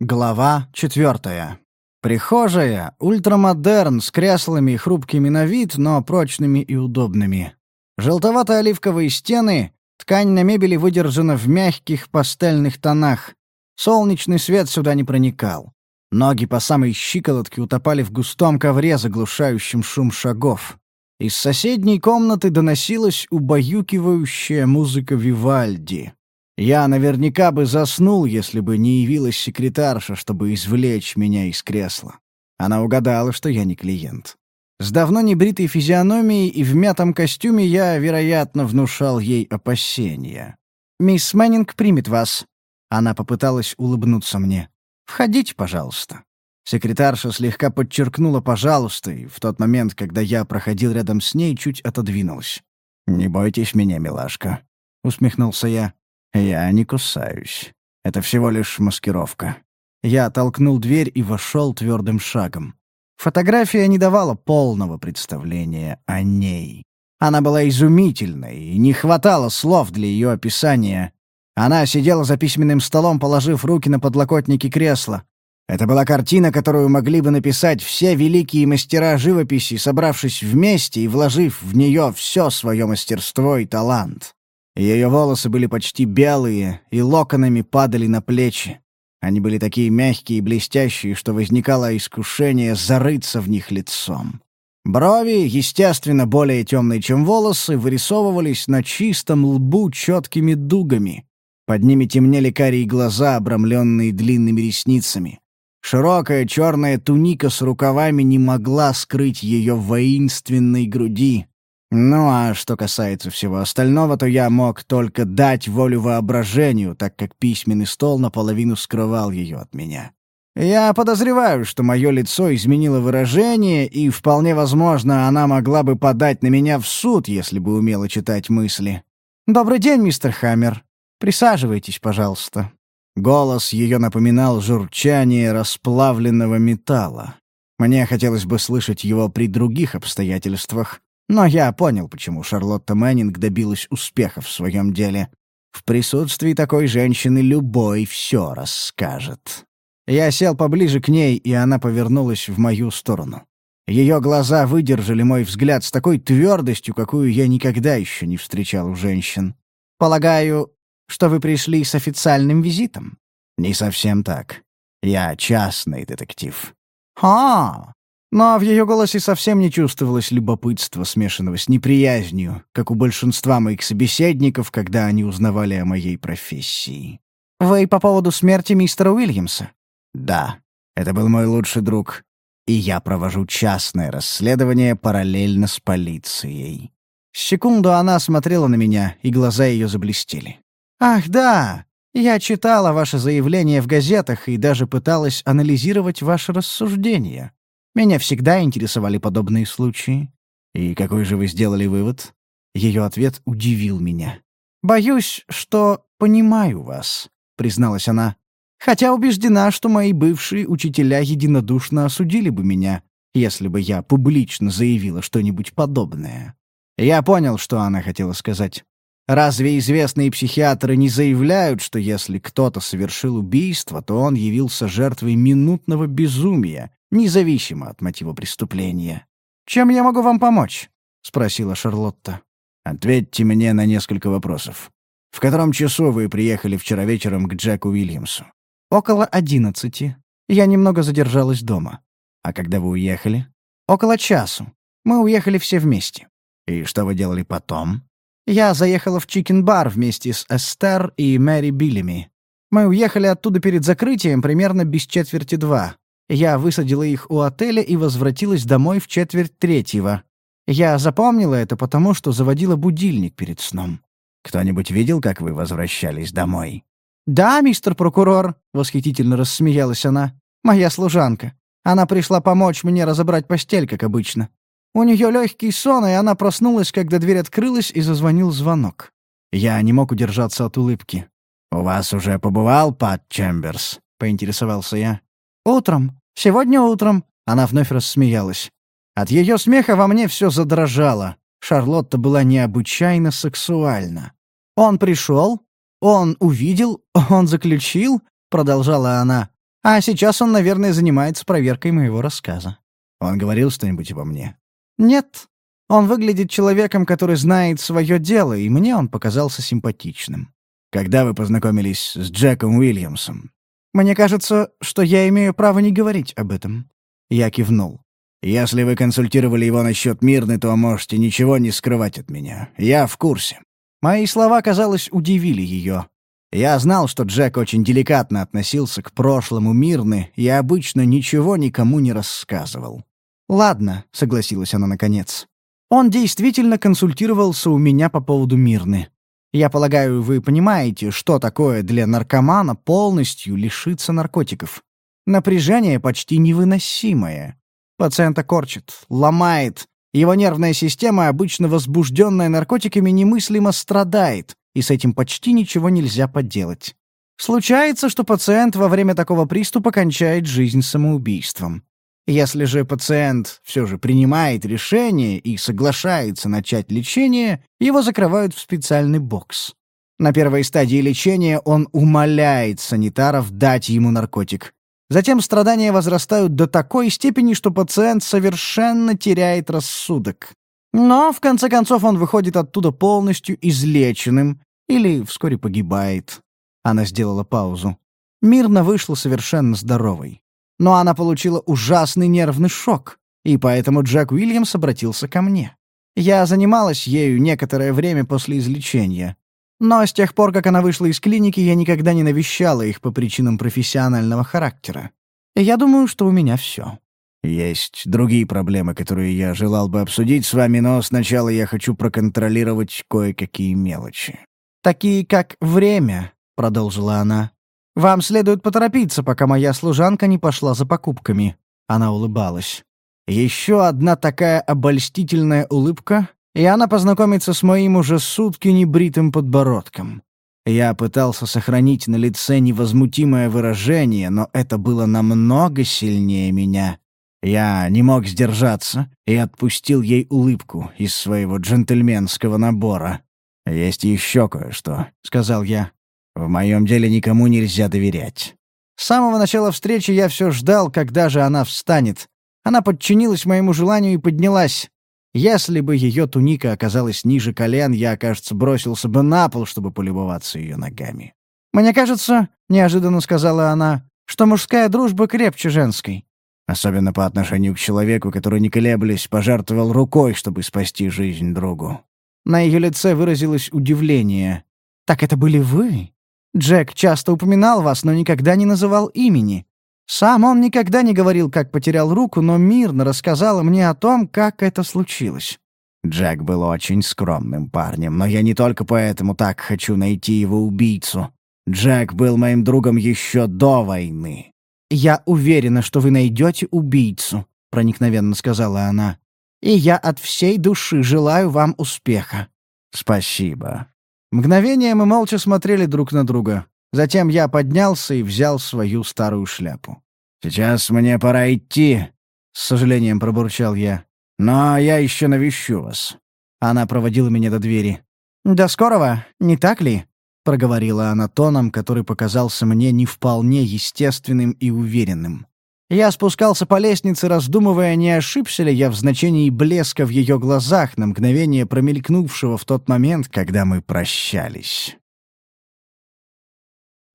Глава четвертая. Прихожая, ультрамодерн, с креслами хрупкими на вид, но прочными и удобными. Желтовато-оливковые стены, Ткань на мебели выдержана в мягких пастельных тонах. Солнечный свет сюда не проникал. Ноги по самой щиколотке утопали в густом ковре, заглушающем шум шагов. Из соседней комнаты доносилась убаюкивающая музыка Вивальди. Я наверняка бы заснул, если бы не явилась секретарша, чтобы извлечь меня из кресла. Она угадала, что я не клиент. С давно небритой физиономией и в мятом костюме я, вероятно, внушал ей опасения. «Мисс Мэннинг примет вас». Она попыталась улыбнуться мне. «Входите, пожалуйста». Секретарша слегка подчеркнула «пожалуйста», и в тот момент, когда я проходил рядом с ней, чуть отодвинулась. «Не бойтесь меня, милашка», — усмехнулся я. «Я не кусаюсь. Это всего лишь маскировка». Я толкнул дверь и вошел твердым шагом. Фотография не давала полного представления о ней. Она была изумительной, и не хватало слов для ее описания. Она сидела за письменным столом, положив руки на подлокотники кресла. Это была картина, которую могли бы написать все великие мастера живописи, собравшись вместе и вложив в нее все свое мастерство и талант. Ее волосы были почти белые и локонами падали на плечи. Они были такие мягкие и блестящие, что возникало искушение зарыться в них лицом. Брови, естественно, более темные, чем волосы, вырисовывались на чистом лбу четкими дугами. Под ними темнели карие глаза, обрамленные длинными ресницами. Широкая черная туника с рукавами не могла скрыть ее воинственной груди. Ну а что касается всего остального, то я мог только дать волю воображению, так как письменный стол наполовину скрывал ее от меня. Я подозреваю, что мое лицо изменило выражение, и вполне возможно, она могла бы подать на меня в суд, если бы умела читать мысли. «Добрый день, мистер Хаммер. Присаживайтесь, пожалуйста». Голос ее напоминал журчание расплавленного металла. Мне хотелось бы слышать его при других обстоятельствах, но я понял, почему Шарлотта Мэннинг добилась успеха в своем деле. В присутствии такой женщины любой все расскажет. Я сел поближе к ней, и она повернулась в мою сторону. Ее глаза выдержали мой взгляд с такой твердостью, какую я никогда еще не встречал у женщин. «Полагаю, что вы пришли с официальным визитом?» «Не совсем так. Я частный детектив». «А, но в ее голосе совсем не чувствовалось любопытства, смешанного с неприязнью, как у большинства моих собеседников, когда они узнавали о моей профессии. «Вы по поводу смерти мистера Уильямса?» «Да. Это был мой лучший друг. И я провожу частное расследование параллельно с полицией». Секунду она смотрела на меня, и глаза ее заблестели. «Ах, да! Я читала ваше заявление в газетах и даже пыталась анализировать ваши рассуждения. Меня всегда интересовали подобные случаи. И какой же вы сделали вывод? Ее ответ удивил меня. «Боюсь, что понимаю вас», — призналась она. «Хотя убеждена, что мои бывшие учителя единодушно осудили бы меня, если бы я публично заявила что-нибудь подобное». Я понял, что она хотела сказать. Разве известные психиатры не заявляют, что если кто-то совершил убийство, то он явился жертвой минутного безумия, независимо от мотива преступления. «Чем я могу вам помочь?» — спросила Шарлотта. «Ответьте мне на несколько вопросов. В котором часу вы приехали вчера вечером к Джеку Уильямсу?» «Около одиннадцати. Я немного задержалась дома». «А когда вы уехали?» «Около часу. Мы уехали все вместе». «И что вы делали потом?» «Я заехала в Чикен-бар вместе с Эстер и Мэри Биллими. Мы уехали оттуда перед закрытием примерно без четверти два. Я высадила их у отеля и возвратилась домой в четверть третьего. Я запомнила это потому, что заводила будильник перед сном. «Кто-нибудь видел, как вы возвращались домой?» «Да, мистер прокурор», — восхитительно рассмеялась она. «Моя служанка. Она пришла помочь мне разобрать постель, как обычно. У нее легкий сон, и она проснулась, когда дверь открылась, и зазвонил звонок. Я не мог удержаться от улыбки. «У вас уже побывал Пат Чемберс?» — поинтересовался я. «Утром. Сегодня утром». Она вновь рассмеялась. От ее смеха во мне все задрожало. Шарлотта была необычайно сексуальна. «Он пришел, он увидел, он заключил», — продолжала она. «А сейчас он, наверное, занимается проверкой моего рассказа». Он говорил что-нибудь обо мне? «Нет. Он выглядит человеком, который знает свое дело, и мне он показался симпатичным». «Когда вы познакомились с Джеком Уильямсом?» Мне кажется, что я имею право не говорить об этом». Я кивнул. «Если вы консультировали его насчет Мирны, то можете ничего не скрывать от меня. Я в курсе». Мои слова, казалось, удивили ее. Я знал, что Джек очень деликатно относился к прошлому Мирны и обычно ничего никому не рассказывал. «Ладно», — согласилась она наконец. «Он действительно консультировался у меня по поводу Мирны. Я полагаю, вы понимаете, что такое для наркомана полностью лишиться наркотиков. Напряжение почти невыносимое. Пациента корчит, ломает. Его нервная система, обычно возбужденная наркотиками, немыслимо страдает, и с этим почти ничего нельзя поделать. Случается, что пациент во время такого приступа кончает жизнь самоубийством. Если же пациент все же принимает решение и соглашается начать лечение, его закрывают в специальный бокс. На первой стадии лечения он умоляет санитаров дать ему наркотик. Затем страдания возрастают до такой степени, что пациент совершенно теряет рассудок. Но, в конце концов, он выходит оттуда полностью излеченным или вскоре погибает. Она сделала паузу. Мирно вышла совершенно здоровой но она получила ужасный нервный шок, и поэтому Джек Уильямс обратился ко мне. Я занималась ею некоторое время после излечения. Но с тех пор, как она вышла из клиники, я никогда не навещала их по причинам профессионального характера. Я думаю, что у меня все.
Есть другие проблемы, которые я желал бы обсудить с вами, но сначала я хочу проконтролировать кое-какие мелочи.
«Такие как время», — продолжила она. Вам следует поторопиться, пока моя служанка не пошла за покупками». Она улыбалась. Еще одна такая обольстительная улыбка, и она познакомится с моим уже сутки небритым подбородком. Я пытался сохранить на лице невозмутимое выражение, но это было намного сильнее меня. Я не мог сдержаться и отпустил ей улыбку из своего джентльменского набора. «Есть еще кое-что», — сказал я. В моем деле никому нельзя доверять. С самого начала встречи я все ждал, когда же она встанет. Она подчинилась моему желанию и поднялась. Если бы ее туника оказалась ниже колен, я, кажется, бросился бы на пол, чтобы полюбоваться ее ногами. «Мне кажется, — неожиданно сказала она, — что мужская дружба крепче женской.
Особенно по отношению к человеку, который, не колеблясь, пожертвовал рукой, чтобы спасти жизнь другу».
На ее лице выразилось удивление. «Так это были вы?» Джек часто упоминал вас, но никогда не называл имени. Сам он никогда не говорил, как потерял руку, но мирно рассказал мне о том, как это случилось.
Джек был очень скромным парнем, но я не только поэтому так хочу найти его убийцу. Джек был моим другом еще до войны.
«Я уверена, что вы найдете убийцу», — проникновенно сказала она. «И я от всей души желаю вам успеха».
«Спасибо»,
Мгновение мы молча смотрели друг на друга. Затем я поднялся и взял свою старую шляпу.
«Сейчас мне пора идти», — с сожалением пробурчал я. «Но я еще навещу вас».
Она проводила меня до двери. «До скорого, не так ли?» — проговорила она тоном, который показался мне не вполне естественным и уверенным. Я спускался по лестнице, раздумывая, не ошибся ли я в значении блеска в ее глазах на мгновение промелькнувшего в тот момент, когда мы прощались.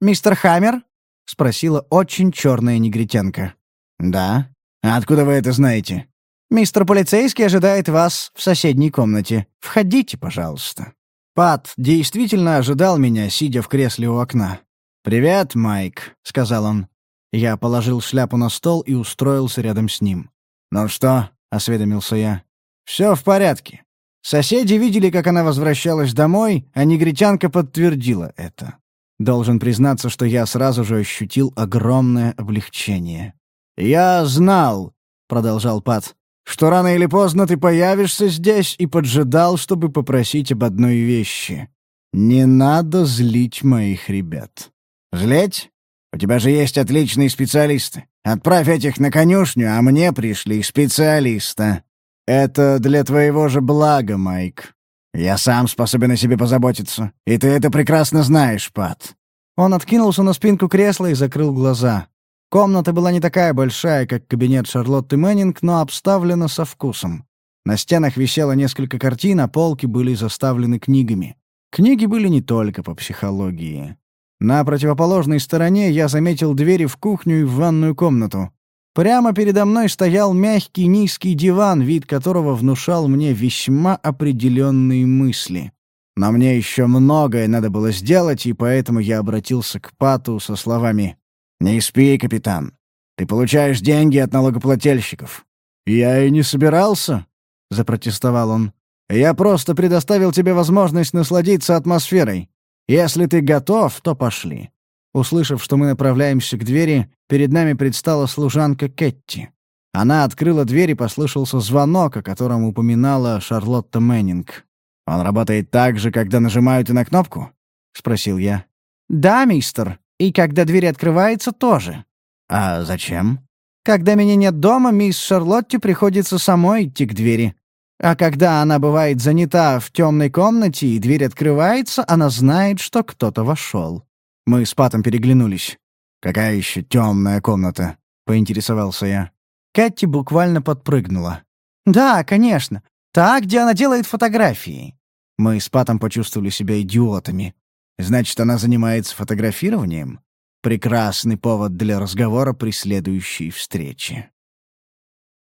«Мистер Хаммер?» — спросила очень черная негритянка.
«Да? А откуда вы это знаете?»
«Мистер полицейский ожидает вас в соседней комнате. Входите, пожалуйста». Пат действительно ожидал меня, сидя в кресле у окна. «Привет, Майк», — сказал он. Я положил шляпу на стол и устроился рядом с ним.
«Ну что?» — осведомился я. «Все в порядке. Соседи видели, как она возвращалась домой, а негритянка подтвердила это.
Должен признаться, что я сразу же ощутил огромное облегчение.
«Я знал», — продолжал Пат, — «что рано или поздно ты появишься здесь и поджидал, чтобы попросить об одной вещи. Не надо злить моих ребят». «Злить? У тебя же есть отличные специалисты. Отправь этих на конюшню, а мне пришли специалиста. Это для твоего же блага, Майк. Я сам способен о себе позаботиться. И ты это прекрасно знаешь, Пат».
Он откинулся на спинку кресла и закрыл глаза. Комната была не такая большая, как кабинет Шарлотты Мэннинг, но обставлена со вкусом. На стенах висело несколько картин, а полки были заставлены книгами. Книги были не только по психологии. На противоположной стороне я заметил двери в кухню и в ванную комнату. Прямо передо мной стоял мягкий низкий диван, вид которого внушал мне весьма определенные мысли. Но мне еще многое надо было сделать, и поэтому я обратился к Пату со словами «Не спи, капитан. Ты получаешь деньги от налогоплательщиков.
«Я и не собирался», — запротестовал он. «Я просто предоставил тебе возможность насладиться атмосферой. Если ты готов, то пошли». Услышав, что мы направляемся к двери, перед нами предстала служанка Кетти. Она открыла дверь и послышался звонок, о котором упоминала Шарлотта Мэннинг. «Он работает так же, когда нажимают и на кнопку?» — спросил я. «Да, мистер. И когда дверь открывается, тоже». «А зачем?» «Когда меня нет дома, мисс Шарлотте приходится самой идти к двери. А когда она бывает занята в темной комнате и дверь открывается, она знает, что кто-то вошел». Мы с Патом переглянулись. «Какая еще темная комната?» — поинтересовался я. Кэти буквально подпрыгнула. «Да, конечно. Та, где она делает фотографии». Мы с Патом почувствовали себя идиотами. Значит, она занимается фотографированием? Прекрасный повод для разговора при следующей встрече.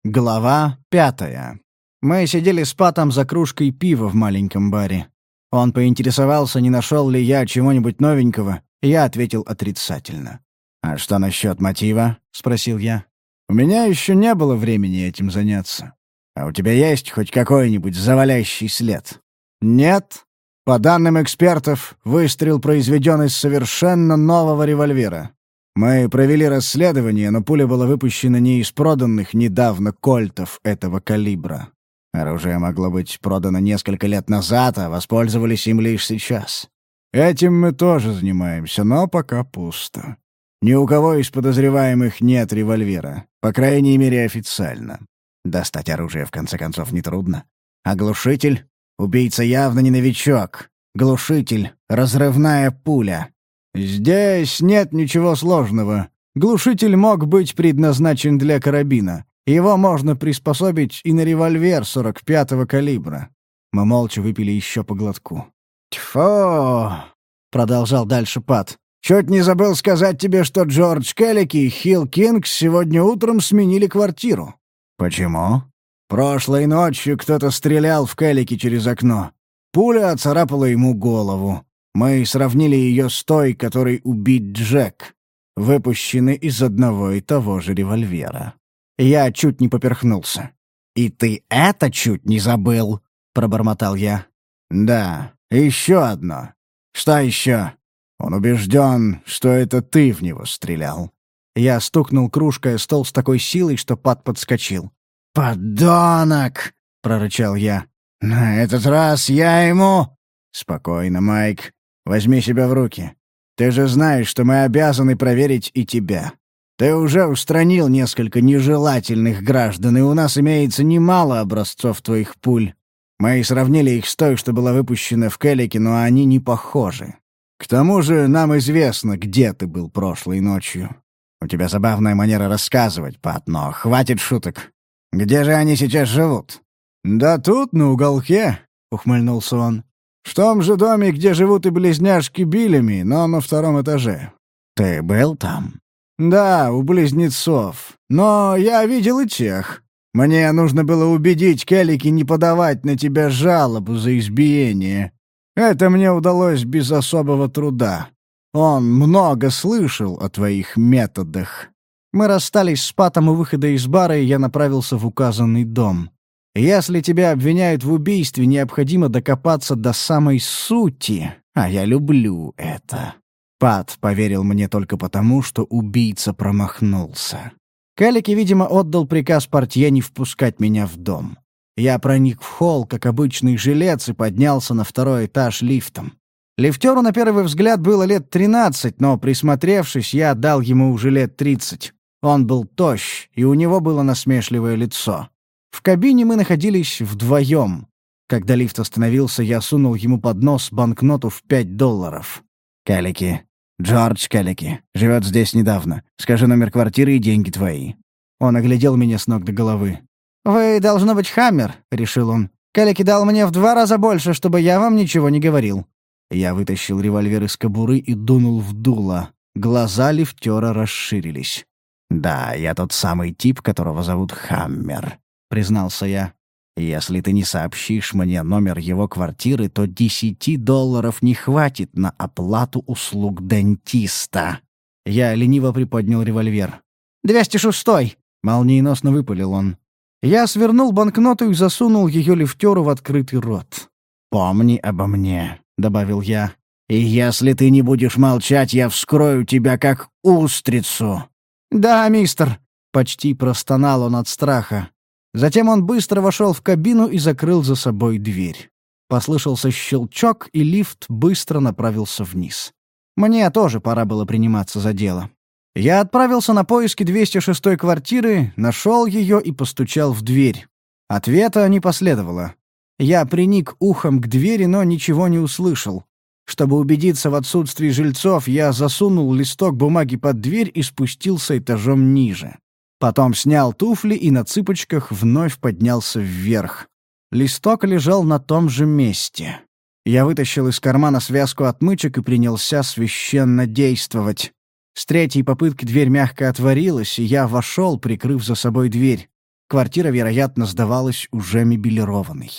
Глава пятая. Мы сидели с Патом за кружкой пива в маленьком баре. Он поинтересовался, не нашел ли я чего-нибудь новенького. Я ответил отрицательно. «А что насчет мотива?» — спросил я. «У меня еще не было времени этим заняться. А у тебя есть хоть какой-нибудь завалящий след?» «Нет», по данным экспертов, выстрел произведен из совершенно нового револьвера. Мы провели расследование, но пуля была выпущена не из проданных недавно кольтов этого калибра. Оружие могло быть продано несколько лет назад, а воспользовались им лишь сейчас. Этим мы тоже занимаемся, но пока пусто. Ни у кого из подозреваемых нет револьвера, по крайней мере официально. Достать оружие, в конце концов, нетрудно. Оглушитель Убийца явно не новичок. Глушитель, разрывная пуля. Здесь нет ничего сложного. Глушитель мог быть предназначен для карабина. Его можно приспособить и на револьвер 45-го калибра. Мы молча выпили еще по глотку. «Тьфу!» — продолжал дальше Пат. «Чуть не забыл сказать тебе, что Джордж Келлики и Хилл Кингс сегодня утром сменили квартиру». «Почему?» Прошлой ночью кто-то стрелял в Келлике через окно. Пуля оцарапала ему голову. Мы сравнили ее с той, которой убит Джек, выпущенный из одного и того же револьвера. Я чуть не поперхнулся. «И ты это чуть не забыл?» — пробормотал я. «Да, еще одно. Что еще?» Он убежден, что это ты в него стрелял. Я стукнул кружкой о стол с такой силой, что пад подскочил. «Подонок!» — прорычал я. «На этот раз я ему...» «Спокойно, Майк. Возьми себя в руки. Ты же знаешь, что мы обязаны проверить и тебя. Ты уже устранил несколько нежелательных граждан, и у нас имеется немало образцов твоих пуль. Мы сравнили их с той, что была выпущена в Келлике, но они не похожи. К тому же нам известно, где ты был прошлой ночью. У тебя забавная манера рассказывать, Пат, но хватит шуток. Где же они сейчас живут?» «Да тут, на уголке», — ухмыльнулся он. «В том же доме, где живут и близняшки Биллями, но на втором этаже». «Ты был там?» «Да, у близнецов. Но я видел и тех. Мне нужно было убедить Келлики не подавать на тебя жалобу за избиение. Это мне удалось без особого труда. Он много слышал о твоих методах». Мы расстались с Патом у выхода из бара, и я направился в указанный дом. Если тебя обвиняют в убийстве, необходимо докопаться до самой сути, а я люблю это. Пат поверил мне только потому, что убийца промахнулся. Калики, видимо, отдал приказ портье не впускать меня в дом. Я проник в холл, как обычный жилец, и поднялся на второй этаж лифтом. Лифтеру на первый взгляд было лет тринадцать, но, присмотревшись, я отдал ему уже лет тридцать. Он был тощ, и у него было насмешливое лицо. В кабине мы находились вдвоем. Когда лифт остановился, я сунул ему под нос банкноту в пять долларов. «Калики. Джордж Калики. Живет здесь недавно. Скажи номер квартиры и деньги твои». Он оглядел меня с ног до головы. «Вы, должно быть, Хаммер», — решил он. «Калики дал мне в два раза больше, чтобы я вам ничего не говорил». Я вытащил револьвер из кобуры и дунул в дуло. Глаза лифтера расширились. «Да, я тот самый тип, которого зовут Хаммер», — признался я. «Если ты не сообщишь мне номер его квартиры, то десяти долларов не хватит на оплату услуг дентиста». Я лениво приподнял револьвер. «Двести шестой!» — молниеносно выпалил он.
Я свернул банкноту и засунул ее лифтеру в открытый рот.
«Помни обо мне», — добавил я. «И если ты не будешь молчать, я вскрою тебя как устрицу».
«Да, мистер», — почти простонал он от страха. Затем он быстро вошел в кабину и закрыл за собой дверь. Послышался щелчок, и лифт быстро направился вниз. Мне тоже пора было приниматься за дело. Я отправился на поиски 206-й квартиры, нашел ее и постучал в дверь. Ответа не последовало. Я приник ухом к двери, но ничего не услышал. Чтобы убедиться в отсутствии жильцов, я засунул листок бумаги под дверь и спустился этажом ниже. Потом снял туфли и на цыпочках вновь поднялся вверх. Листок лежал на том же месте. Я вытащил из кармана связку отмычек и принялся священно действовать. С третьей попытки дверь мягко отворилась, и я вошел, прикрыв за собой дверь. Квартира, вероятно, сдавалась уже мебелированной.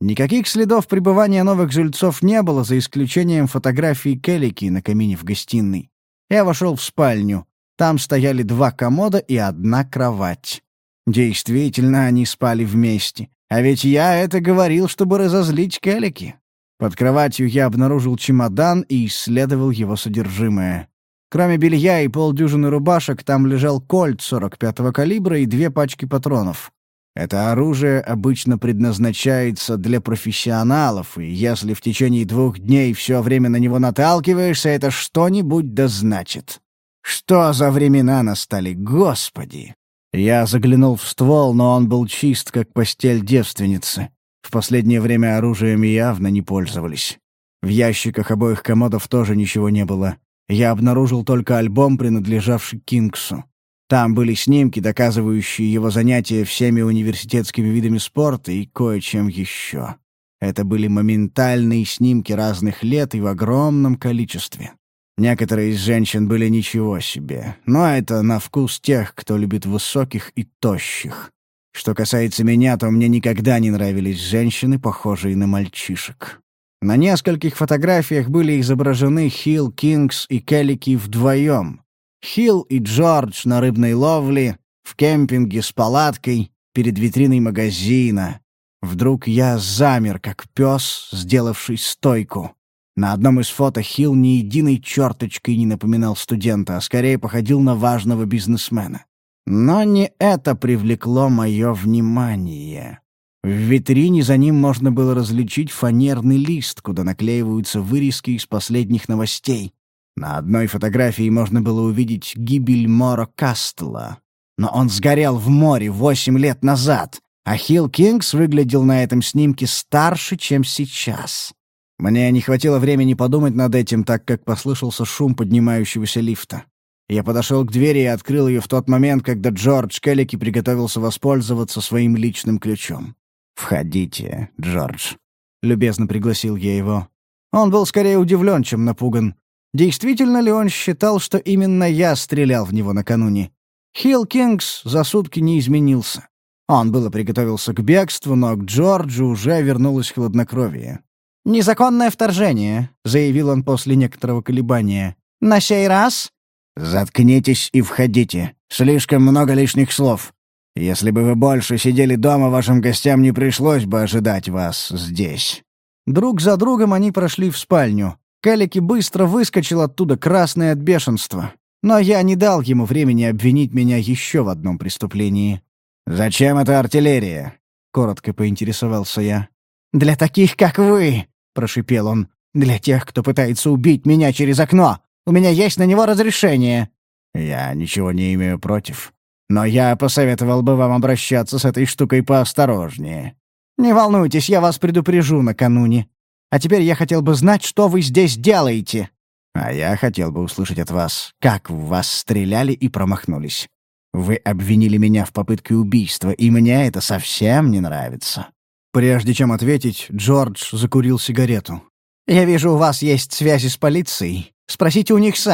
Никаких следов пребывания новых жильцов не было, за исключением фотографии Келлики на камине в гостиной. Я вошел в спальню. Там стояли два комода и одна кровать. Действительно, они спали вместе. А ведь я это говорил, чтобы разозлить Келлики. Под кроватью я обнаружил чемодан и исследовал его содержимое. Кроме белья и полдюжины рубашек, там лежал кольт 45-го калибра и две пачки патронов. Это оружие обычно предназначается для профессионалов, и если в течение двух дней все время на него наталкиваешься, это что-нибудь да значит. Что за времена настали, господи! Я заглянул в ствол, но он был чист, как постель девственницы. В последнее время оружием явно не пользовались. В ящиках обоих комодов тоже ничего не было. Я обнаружил только альбом, принадлежавший Кингсу. Там были снимки, доказывающие его занятия всеми университетскими видами спорта и кое-чем еще. Это были моментальные снимки разных лет и в огромном количестве. Некоторые из женщин были ничего себе, но это на вкус тех, кто любит высоких и тощих. Что касается меня, то мне никогда не нравились женщины, похожие на мальчишек. На нескольких фотографиях были изображены Хилл, Кингс и Келлики вдвоем. Хилл и Джордж на рыбной ловле, в кемпинге с палаткой, перед витриной магазина. Вдруг я замер, как пес, сделавший стойку. На одном из фото Хилл ни единой черточкой не напоминал студента, а скорее походил на важного бизнесмена. Но не это привлекло мое внимание. В витрине за ним можно было различить фанерный лист, куда наклеиваются вырезки из последних новостей. На одной фотографии можно было увидеть гибель Моро Кастла. Но он сгорел в море восемь лет назад, а Хилл Кингс выглядел на этом снимке старше, чем сейчас. Мне не хватило времени подумать над этим, так как послышался шум поднимающегося лифта. Я подошел к двери и открыл ее в тот момент, когда Джордж Келлики приготовился воспользоваться своим личным ключом. «Входите, Джордж», — любезно пригласил я его. Он был скорее удивлен, чем напуган. Действительно ли он считал, что именно я стрелял в него накануне? Хилл Кингс за сутки не изменился. Он было приготовился к бегству, но к Джорджу уже вернулось хладнокровие. «Незаконное вторжение», — заявил он после некоторого колебания. «На сей раз...»
«Заткнитесь и входите. Слишком много лишних слов. Если бы вы больше сидели дома, вашим гостям не пришлось бы ожидать вас здесь».
Друг за другом они прошли в спальню. Калики быстро выскочил оттуда, красный от бешенства. Но я не дал ему времени обвинить меня еще в одном преступлении.
«Зачем эта артиллерия?» — коротко поинтересовался я.
«Для таких, как вы!» — прошипел он. «Для тех, кто пытается убить меня через окно. У меня есть на него разрешение».
«Я ничего не имею против. Но я посоветовал бы вам обращаться с этой штукой поосторожнее».
«Не волнуйтесь, я вас предупрежу накануне. А теперь я хотел бы знать, что вы здесь делаете».
«А я хотел бы услышать от вас, как в вас стреляли и промахнулись. Вы обвинили меня в попытке убийства, и мне это совсем не нравится».
Прежде чем ответить, Джордж закурил сигарету. «Я вижу, у вас есть связи с полицией. Спросите у них сами.